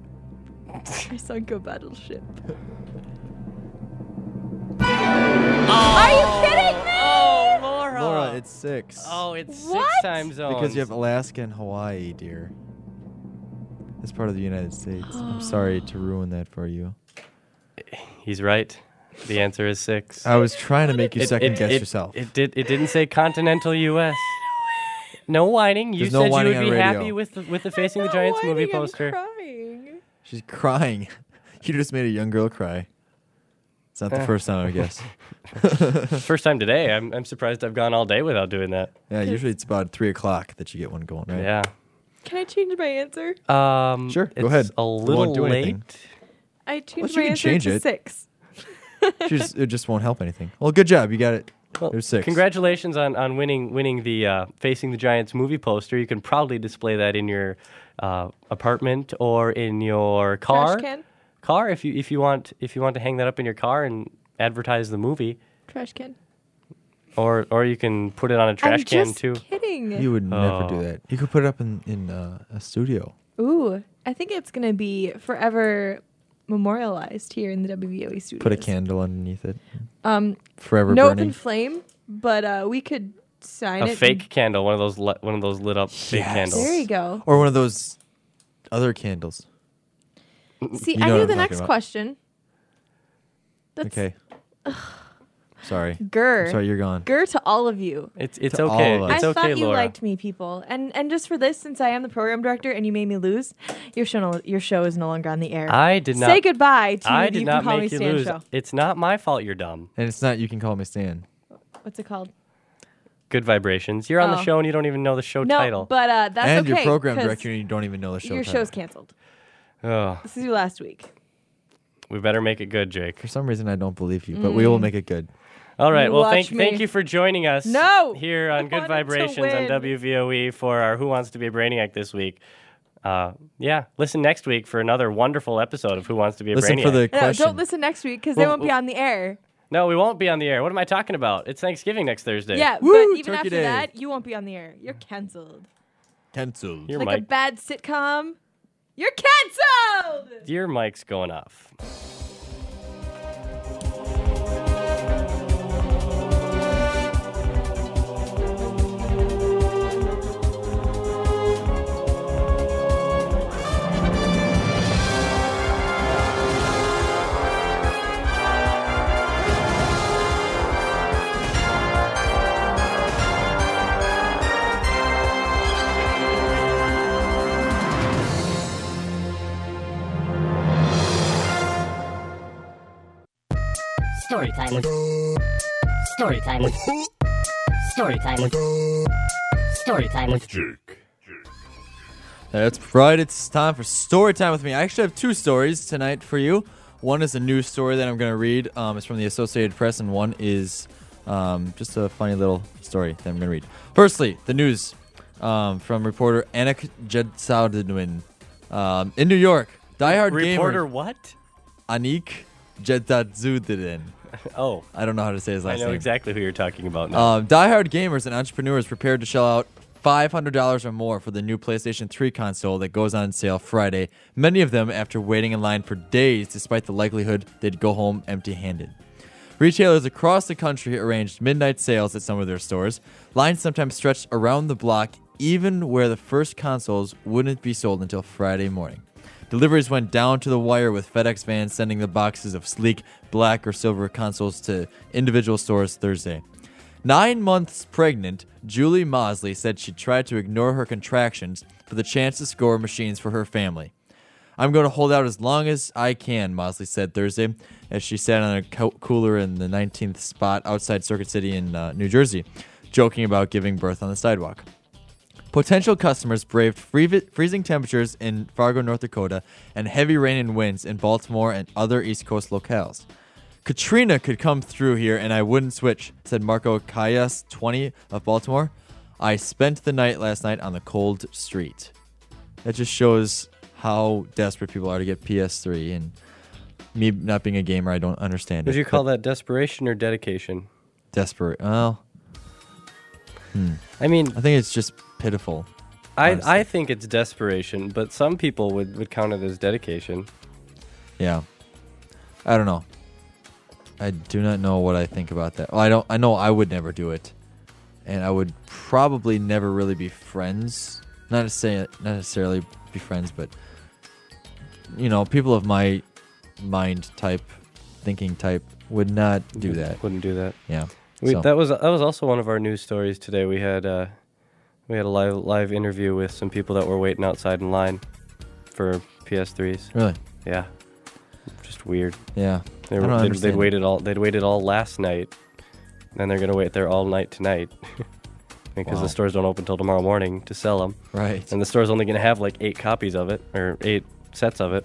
I sunk a battleship. Oh, Are you kidding me? Oh, Laura. Laura, it's six. Oh, it's What? six time zones. Because you have Alaska and Hawaii, dear. It's part of the United States. I'm sorry to ruin that for you. He's right. The answer is six. I was trying to make you It- second it- guess it- yourself. It did. It didn't say continental U.S. No whining. You There's said no you would be radio. happy with the, with the Facing the Giants movie Whining, I'm poster. Crying. She's crying. you just made a young girl cry. It's not the Eh. first time, I guess. First time today. I'm, I'm surprised I've gone all day without doing that. Yeah, usually it's about three o'clock that you get one going, right? Yeah. Can I change my answer? Um, Sure, it's go ahead. A little do late. anything. I changed you my can answer change to it. six. Just, it just won't help anything. Well, good job. You got it. Well, There's six. Congratulations on, on winning winning the uh, Facing the Giants movie poster. You can proudly display that in your uh, apartment or in your car. Trash can. Car, if you if you want if you want to hang that up in your car and advertise the movie, Trash can. or or you can put it on a trash I'm can just too. kidding. You would never do Oh. that. You could put it up in, in uh, a studio. Ooh, I think it's gonna be forever memorialized here in the WVOE studios. Put a candle underneath it. Um, Forever no burning. open flame, but uh, we could sign A it. fake candle, one of those li- one of those lit up fake Yes. candles. There you go. Or one of those other candles. See, You I know what knew I'm the talking next about. question. That's Okay. Sorry. Grr. Sorry, you're gone. Grr to all of you. It's it's To all okay. of us. It's I okay, thought you Laura. liked me, people, and and just for this, since I am the program director and you made me lose, your show no, your show is no longer on the air. I did not say goodbye to I the did You not Can Call make Me you Stan lose. show. It's not my fault. You're dumb. And it's not you can call me Stan. What's it called? Good vibrations. You're on the Oh. show and you don't even know the show no, title. but uh, that's and okay. your program 'cause director, and you don't even know the show. Your title. show's canceled. Ugh. This is your last week. we better make it good, Jake. For some reason, I don't believe you, but we will Mm. make it good. All right. Well, Watch thank me. thank you for joining us. No! Here I on Good to Vibrations on win. WVOE for our Who Wants to Be a Brainiac this week. Uh, yeah, listen next week for another wonderful episode of Who Wants to Be a Listen Brainiac. for the No, question. don't listen next week because they Well, won't be on the air. No, we won't be on the air. What am I talking about? It's Thanksgiving next Thursday. Yeah, Woo, but even Turkey after Day. that, you won't be on the air. You're canceled. Cancelled. Your like a bad sitcom. You're canceled. your mic's going off. Story time with. Story time with. Story time with. Story time with. Jake. That's right. It's time for story time with me. I actually have two stories tonight for you. One is a news story that I'm going to read. Um, it's from the Associated Press, and one is um, just a funny little story that I'm going to read. Firstly, the news um, from reporter Anick Jedsaudinwin um, in New York. Diehard Reporter gamer what? Anick Jedsaudin. Oh, I don't know how to say his last I know name. exactly who you're talking about now. Um, diehard gamers and entrepreneurs prepared to shell out $500 or more for the new PlayStation 3 console that goes on sale Friday, many of them after waiting in line for days despite the likelihood they'd go home empty handed. Retailers across the country arranged midnight sales at some of their stores. Lines sometimes stretched around the block, even where the first consoles wouldn't be sold until Friday morning. Deliveries went down to the wire with FedEx vans sending the boxes of sleek black or silver consoles to individual stores Thursday. Nine months pregnant, Julie Mosley said she tried to ignore her contractions for the chance to score machines for her family. I'm going to hold out as long as I can, Mosley said Thursday, as she sat on a co- cooler in the 19th spot outside Circuit City in uh, New Jersey, joking about giving birth on the sidewalk. Potential customers braved free- freezing temperatures in Fargo, North Dakota, and heavy rain and winds in Baltimore and other East Coast locales. Katrina could come through here and I wouldn't switch, said Marco Callas, 20 of Baltimore. I spent the night last night on the cold street. That just shows how desperate people are to get PS3 and me not being a gamer, I don't understand Would it. you call that desperation or dedication? desperate? Well, hmm. I mean, I think it's just pitiful. I honestly. I think it's desperation, but some people would, would count it as dedication. Yeah. I don't know. I do not know what I think about that. Well, I don't I know I would never do it. And I would probably never really be friends. Not necessarily not necessarily be friends, but you know, people of my mind type, thinking type would not do that. Wouldn't do that. Yeah. We, So- That was that was also one of our news stories today. We had uh, we had a live live interview with some people that were waiting outside in line for PS3s. Really? Yeah. Just weird. Yeah. They were, they'd, they'd waited all they'd waited all last night, and they're gonna wait there all night tonight. Because Wow. the stores don't open till tomorrow morning to sell them. Right. And the store's only going to have like eight copies of it, or eight sets of it.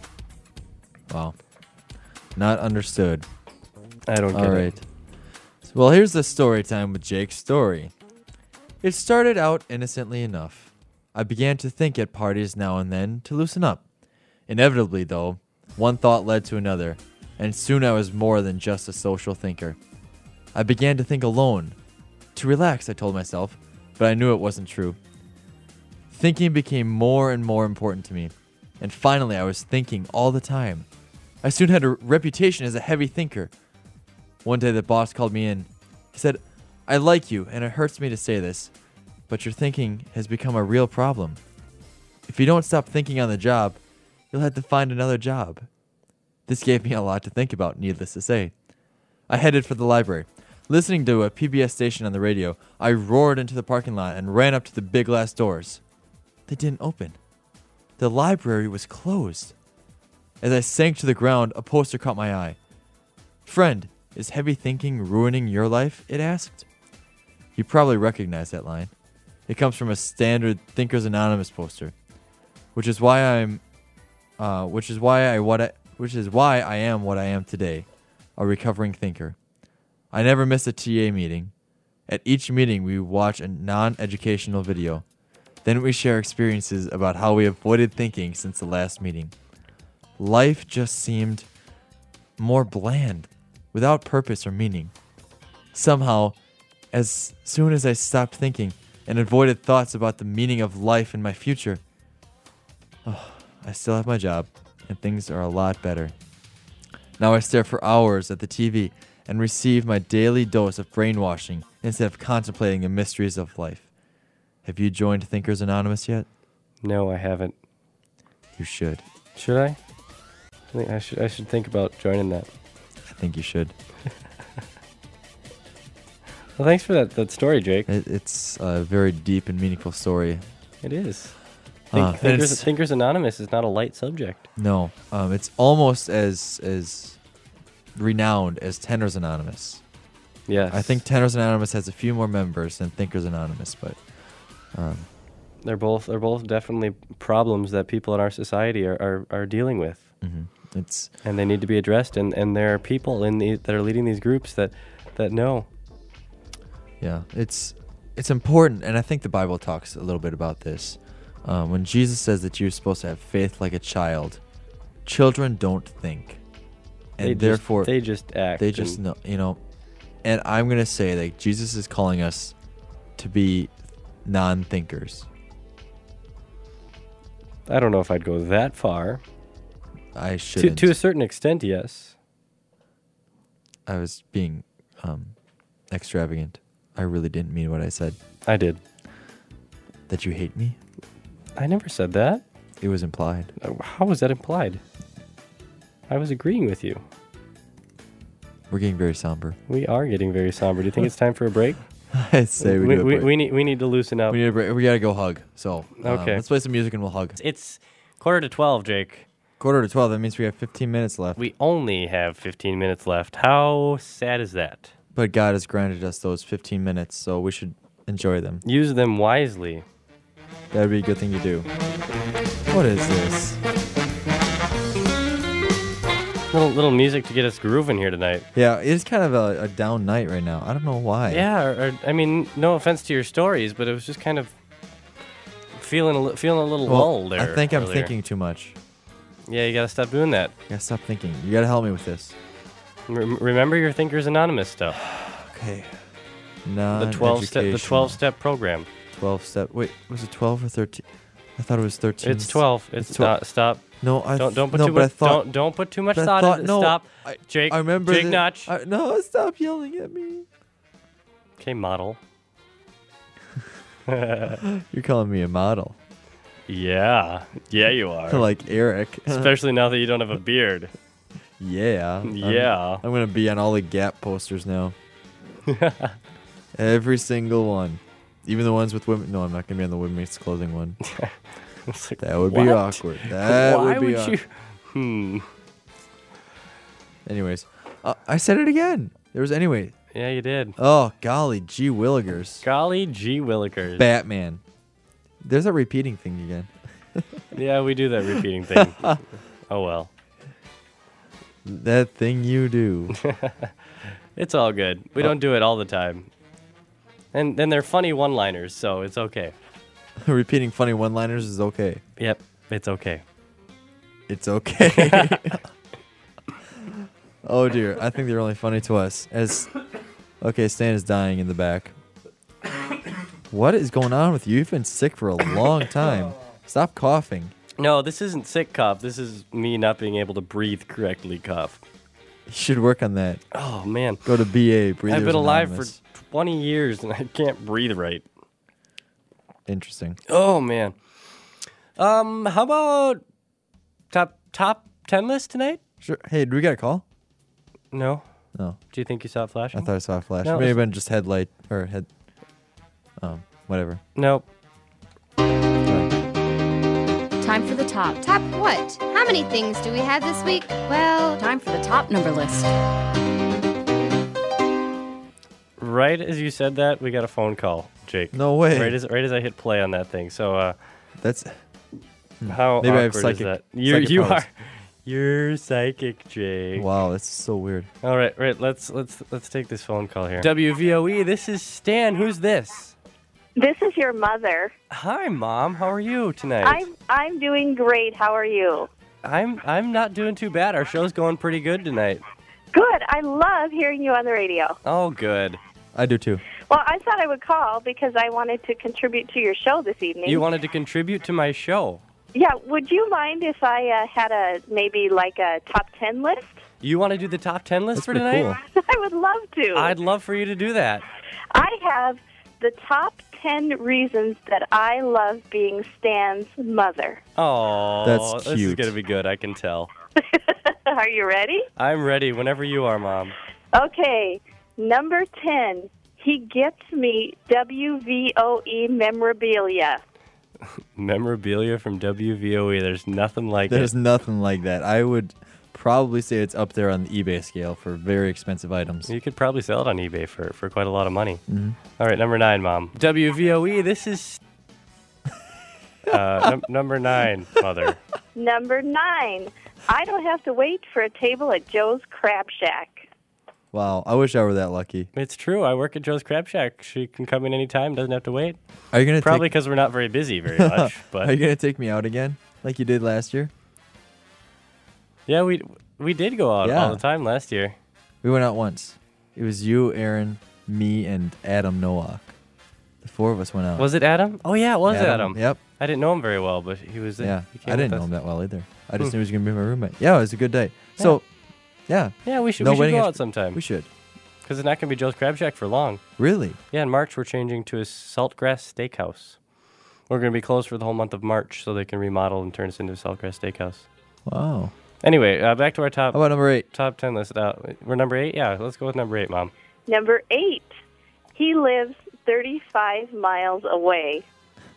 Wow. Not understood. I don't get All it. Well, here's the story time with Jake's story. It started out innocently enough. I began to think at parties now and then to loosen up. Inevitably, though, one thought led to another, and soon I was more than just a social thinker. I began to think alone. To relax, I told myself, but I knew it wasn't true. Thinking became more and more important to me, and finally I was thinking all the time. I soon had a reputation as a heavy thinker. One day the boss called me in. He said, I like you, and it hurts me to say this, but your thinking has become a real problem. If you don't stop thinking on the job, you'll have to find another job. This gave me a lot to think about, needless to say. I headed for the library. Listening to a PBS station on the radio, I roared into the parking lot and ran up to the big glass doors. They didn't open. The library was closed. As I sank to the ground, a poster caught my eye. Friend, is heavy thinking ruining your life? It asked. You probably recognize that line. It comes from a standard Thinkers Anonymous poster, which is why I'm, uh, which is why I what I, which is why I am what I am today, a recovering thinker. I never miss a TA meeting. At each meeting, we watch a non-educational video. Then we share experiences about how we avoided thinking since the last meeting. Life just seemed more bland, without purpose or meaning. Somehow, as soon as I stopped thinking and avoided thoughts about the meaning of life and my future, oh, I still have my job and things are a lot better. Now I stare for hours at the TV and receive my daily dose of brainwashing instead of contemplating the mysteries of life. Have you joined Thinkers Anonymous yet? No, I haven't. You should. Should I? I think I should. I should think about joining that. I think you should. Well, thanks for that that story, Jake. It, it's a very deep and meaningful story. It is. Uh, Think, and Thinkers, Thinkers Anonymous is not a light subject. No, um, it's almost as as renowned as Tenors Anonymous. Yes. I think Tenors Anonymous has a few more members than Thinkers Anonymous, but um, They're both they're both definitely problems that people in our society are, are, are dealing with. Mhm. It's and they need to be addressed. And, and there are people in the that are leading these groups that that know. yeah, it's it's important, and I think the Bible talks a little bit about this. Um, when Jesus says that you're supposed to have faith like a child, children don't think, and They just- therefore they just act They just know, you know. And I'm gonna say that Jesus is calling us to be non-thinkers. I don't know if I'd go that far. I To, shouldn't. to a certain extent, yes. I was being um, extravagant. I really didn't mean what I said. I did. That you hate me? I never said that. It was implied. Uh, How was that implied? I was agreeing with you. We're getting very somber. We are getting very somber. Do you think it's time for a break? I say we, we, do a we, break. we need we need to loosen up. We need a break. We gotta go hug. So um, Okay. let's play some music and we'll hug. It's quarter to twelve, Jake. Quarter to twelve. That means we have 15 minutes left. We only have 15 minutes left. How sad is that? But God has granted us those 15 minutes, so we should enjoy them. Use them wisely. That'd be a good thing to do. What is this? Little little music to get us grooving here tonight. Yeah, it's kind of a, a down night right now. I don't know why. Yeah, or, or, I mean, no offense to your stories, but it was just kind of feeling a, feeling a little Well, lull there. I think I'm earlier. thinking too much. Yeah, you gotta stop doing that. You gotta stop thinking. You gotta help me with this. Rem- remember your Thinkers Anonymous stuff. Okay. The twelve step the twelve step program. 12 step. Wait, was it 12 or 13? I thought it was 13. It's twelve. It's, 12. not. Stop. No, I don't don't put no, too much. thought- don't don't put too much thought thought- into no, Stop, I- Jake. I remember Jake that- Notch. I- no, stop yelling at me. Okay, model. You're calling me a model. Yeah, yeah, you are. like Eric. Especially now that you don't have a beard. Yeah. I'm- Yeah. I'm, gonna be on all the Gap posters now. Every single one, even the ones with women. No, I'm not gonna be on the women's clothing one. like, that would be awkward. That Why would be. would awk- you? Hmm. Anyways, uh, I said it again. There was anyway. Yeah, you did. Oh golly, gee willikers. Golly gee willikers. Batman. There's a repeating thing again. Yeah, we do that repeating thing. oh well. That thing you do. It's all good. We Oh. don't do it all the time. And then they're funny one-liners, so it's okay. Repeating funny one-liners is okay. Yep, it's okay. It's okay. oh dear, I think they're only funny to us. As okay, Stan is dying in the back. What is going on with you? You've been sick for a long time. Stop coughing. No, this isn't sick cough. This is me not being able to breathe correctly cough. You should work on that. Oh man. Go to BA. Breathers I've been alive Anonymous. for 20 years and I can't breathe right. Interesting. Oh man. Um, how about top top 10 list tonight? Sure. Hey, do we got a call? No. No. Do you think you saw it flashing? I thought I saw a flash. No, May have it's- been just headlight or head. Um, whatever. Nope. Time for the top. Top what? How many things do we have this week? Well, Time for the top number list. Right as you said that, we got a phone call, Jake. No way. Right as right as I hit play on that thing. So uh That's how Maybe I have awkward psychic- is that? You're, psychic you powers. are you're psychic, Jake. wow. That's so weird. All right, right. Let's let's let's take this phone call here. WVOE. This is Stan. Who's this? This is your mother. Hi, mom. How are you tonight? I'm I'm doing great. How are you? I'm I'm not doing too bad. Our show's going pretty good tonight. Good. I love hearing you on the radio. Oh, good. I do too. Well, I thought I would call because I wanted to contribute to your show this evening. You wanted to contribute to my show. yeah. Would you mind if I uh, had a maybe like a top ten list? You want to do the top ten list That's for pretty tonight? I would love to. I'd love for you to do that. I have the top ten reasons that I love being Stan's mother. Oh, That's This is cute. gonna be good. I can tell. are you ready? I'm ready whenever you are, mom. Okay, number 10. He gets me WVOE E memorabilia. Memorabilia from WVOE. There's nothing like There's it. nothing like that. I would probably say it's up there on the eBay scale for very expensive items. You could probably sell it on eBay for, for quite a lot of money. Mhm. All right, number nine, mom. WVOE. This is uh, num- number nine, mother. Number 9. I don't have to wait for a table at Joe's Crab Shack. Wow, I wish I were that lucky. It's true. I work at Joe's Crab Shack. She can come in anytime. Doesn't have to wait. Are you gonna Probably take, because we're not very busy very much. but Are you gonna take me out again, like you did last year? Yeah, we we did go out Yeah. all the time last year. We went out once. It was you, Aaron, me, and Adam Nowak. The four of us went out. Was it Adam? Oh yeah, it was Adam. Yep. I didn't know him very well, but he was. Yeah. he came I didn't with know us. him that well either. I just Hmm. knew he was gonna be my roommate. Yeah, it was a good day. So, yeah. Yeah, we should, No we should wedding go out sometime. We should. Because it's not going to be Joe's Crab Shack for long. Really? Yeah, in March we're changing to a Saltgrass Steakhouse. We're going to be closed for the whole month of March so they can remodel and turn us into a Saltgrass Steakhouse. Wow. Anyway, uh, back to our top How about number eight? top 10 list. Uh, we're number 8? Yeah, let's go with number 8, Mom. Number 8. He lives 35 miles away.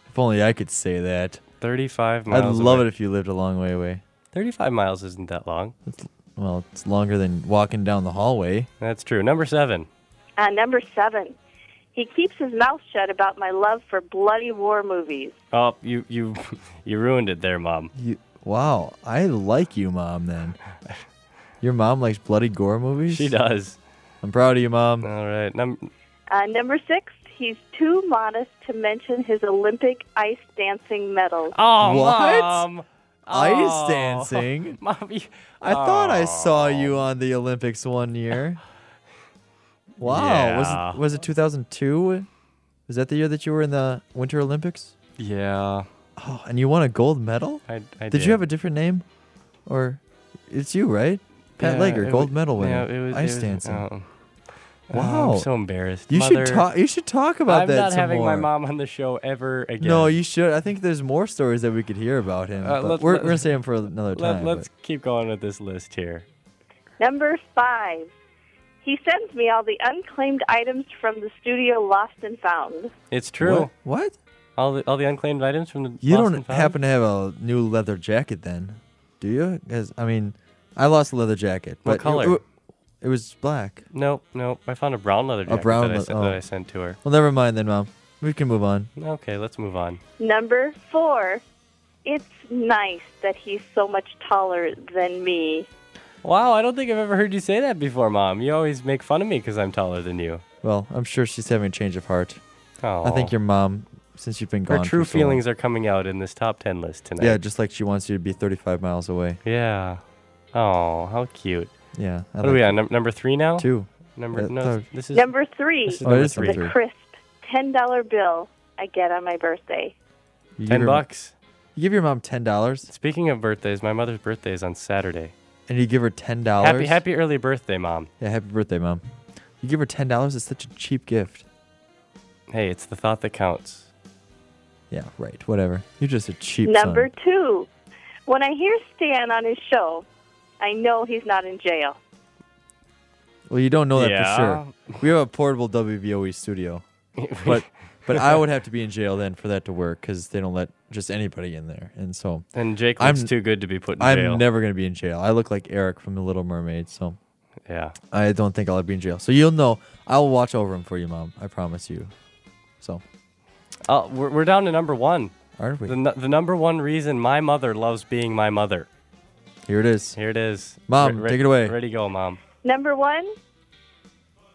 If only I could say that. 35 miles. I'd love away. it if you lived a long way away. 35 miles isn't that long. Well, it's longer than walking down the hallway. That's true. Number 7. Uh, number 7. He keeps his mouth shut about my love for bloody war movies. Oh, you you you ruined it there, Mom. You, wow, I like you, mom. Then Your mom likes bloody gore movies? She does. I'm proud of you, mom. All right. Num- Uh, number six, he's too modest to mention his Olympic ice dancing medals. oh, What? Mom. Ice Oh. dancing? Mom, you- I thought I saw Oh. you on the Olympics one year. Wow. Yeah. Was it was it 2002? Was that the year that you were in the Winter Olympics? Yeah. Oh, and you won a gold medal? I, I did, you have a different name? Or it's you, right? Pat Yeah, Laeger, gold wa- medal winner. Yeah, it was, ice it was, dancing. oh. Wow. I'm so embarrassed. you Mother, should talk you should talk about that. I'm not some having my mom on the show ever again. No, you should. I think there's more stories that we could hear about him. Uh, but let- we're, let- we're gonna say him for another time. Let, us keep going with this list here. Number five, he sends me all the unclaimed items from the studio Lost and Found. It's true. What? what? All the all the unclaimed items from the You Lost don't and Found? happen to have a new leather jacket then, do you? Because I mean, I lost a leather jacket. What but it- color? It, it was black. Nope, nope. I found a brown leather jacket brown that, I le- sent, oh. that I sent to her. Well, never mind then, mom. We can move on. Okay, let's move on. Number four, it's nice that he's so much taller than me. Wow, I don't think I've ever heard you say that before, Mom. You always make fun of me because I'm taller than you. Well, I'm sure she's having a change of heart. Oh. I think your mom, since you've been gone. Her true for so long- feelings are coming out in this top 10 list tonight. Yeah, just like she wants you to be 35 miles away. Yeah. Oh, how cute. Yeah. I What are we like on? Num- number three now? Two. Number Uh, no. third. This is Number three, This is Oh, it number is three. the three. crisp $10 bill I get on my birthday. You Ten your- bucks. You give your mom ten dollars, Speaking of birthdays, my mother's birthday is on Saturday. and you give her ten dollars. Happy happy early birthday, Mom. Yeah, happy birthday, mom. You give her ten dollars. It's such a cheap gift. Hey, it's the thought that counts. Yeah, right. Whatever. You're just a cheap Number son. two, when I hear Stan on his show, I know he's not in jail. Well, you don't know that Yeah. for sure. We have a portable WVOE studio, but but I would have to be in jail then for that to work because they don't let just anybody in there, and so And Jake I'm- too good to be put in jail. I'm never gonna be in jail. I look like Eric from The Little Mermaid, so Yeah. I don't think I'll be in jail. So you'll know. I will watch over him for you, mom. I promise you. So Oh, we're, we're down to number one. aren't we? The, nu- the number one reason my mother loves being my mother. Here it is. Here it is. Mom, Re- take it away. Ready, to go, Mom. Number one,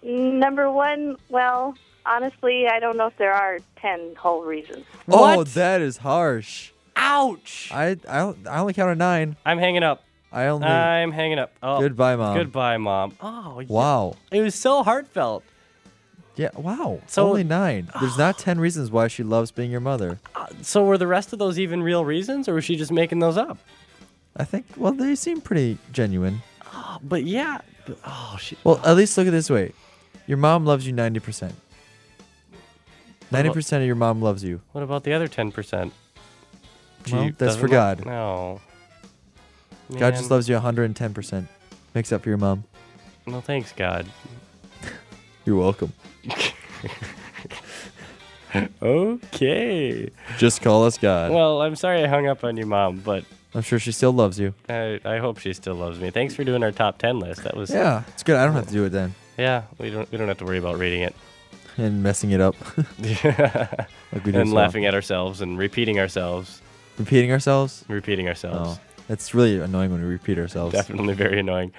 number one, well, honestly, I don't know if there are 10 whole reasons. Oh, What? that is harsh. Ouch! I I, I only counted nine. I'm hanging up. I only. I'm hanging up. Oh, Goodbye, Mom. Goodbye, Mom. Oh, yeah. Wow. It was so heartfelt. Yeah. Wow. So- only nine. There's not ten reasons why she loves being your mother. Uh, so were the rest of those even real reasons, or was she just making those up? I think. Well, they seem pretty genuine. Oh, but yeah. But, oh, she. Well, at least look at this way. Your mom loves you ninety percent. Ninety percent of your mom loves you. What about the other ten percent? Well, that's for God. No. God just loves you 110 percent. Makes up for your mom. No, thanks, God. You're welcome. Okay. Just call us God. Well, I'm sorry I hung up on you, Mom, but I'm sure she still loves you. I, I hope she still loves me. Thanks for doing our top ten list. That was Yeah, it's good. I don't have to do it then. Yeah, we don't we don't have to worry about reading it. And messing it up. Like we do and so laughing at ourselves and repeating ourselves. Repeating ourselves? Repeating ourselves. Oh, it's really annoying when we repeat ourselves. Definitely very annoying.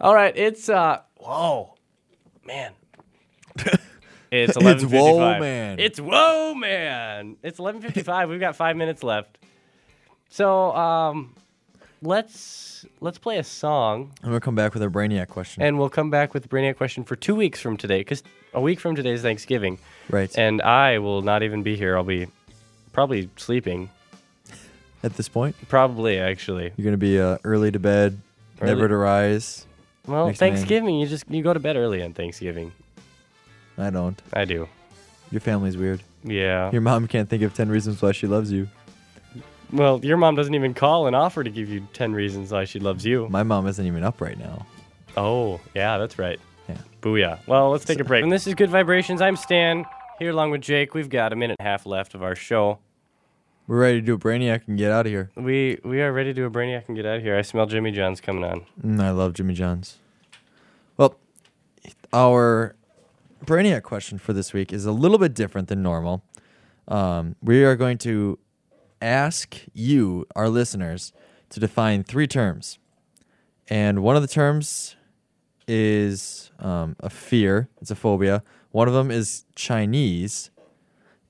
All right, it's uh whoa. Man. It's It's 11:55. whoa, man. It's whoa man. It's 11:55. We've got 5 minutes left. So, um let's let's play a song I'm gonna come back with a brainiac question. and we'll come back with the Brainiac question for 2 weeks from today cuz a week from today is Thanksgiving. right. And I will not even be here. I'll be probably sleeping. At this point, Probably actually. you're gonna be uh, early to bed, Early- never to rise. Well, Next. Thanksgiving, you just you go to bed early on Thanksgiving. I don't. I do. Your family's weird. Yeah. Your mom can't think of ten reasons why she loves you. Well, your mom doesn't even call and offer to give you 10 reasons why she loves you. My mom isn't even up right now. Oh, yeah, that's right. Yeah. Booyah. Well, let's take a break. And this is Good Vibrations. I'm Stan, here along with Jake. We've got a minute and a half left of our show. We're ready to do a brainiac and get out of here. We we are ready to do a Brainiac and get out of here. I smell Jimmy John's coming on. Mm, I love Jimmy John's. Well, our brainiac question for this week is a little bit different than normal. Um, we are going to ask you, our listeners, to define three terms. And one of the terms is um, a fear. It's a phobia. One of them is Chinese,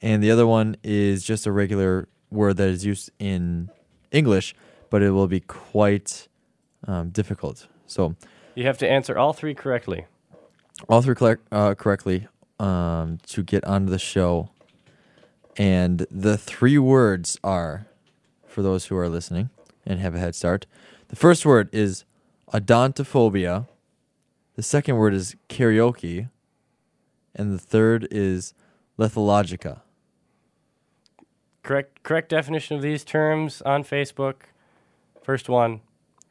and the other one is just a regular word that is used in English, but it will be quite um, difficult. So, You have to answer all three correctly. all three collect, uh, correctly um, to get onto the show. And the three words are, for those who are listening and have a head start, the first word is odontophobia. The second word is karaoke. And the third is lithologica. Correct correct definition of these terms on Facebook. First one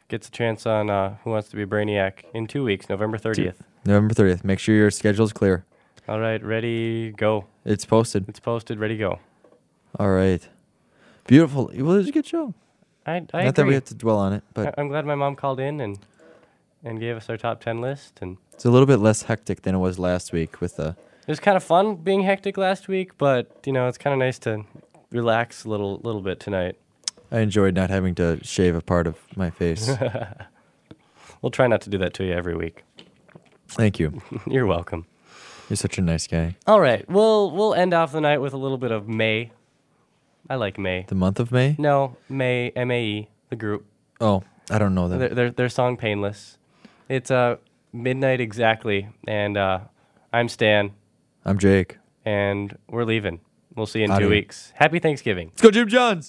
gets a chance on uh, Who Wants to Be a Brainiac in two weeks, November 30th. November 30th. Make sure your schedule's clear. All right, ready, go. It's posted. It's posted, ready, go. All right. Beautiful. Well, it was a good show. I, I Not that agree. we have to dwell on it, but I- I'm glad my mom called in and and gave us our top 10 list. And it's a little bit less hectic than it was last week with the. it was kind of fun being hectic last week, but, you know, it's kind of nice to relax a little, little bit tonight. I enjoyed not having to shave a part of my face. We'll try not to do that to you every week. Thank you. You're welcome. You're such a nice guy. All right, we'll we'll end off the night with a little bit of Mae. I like Mae. The month of May? No, Mae M A E, the group. Oh, I don't know them. Their, their their song "Painless." It's uh midnight exactly, and uh, I'm Stan, I'm Jake. and we're leaving. We'll see you in two weeks. Happy Thanksgiving. Let's go, Jim Johns.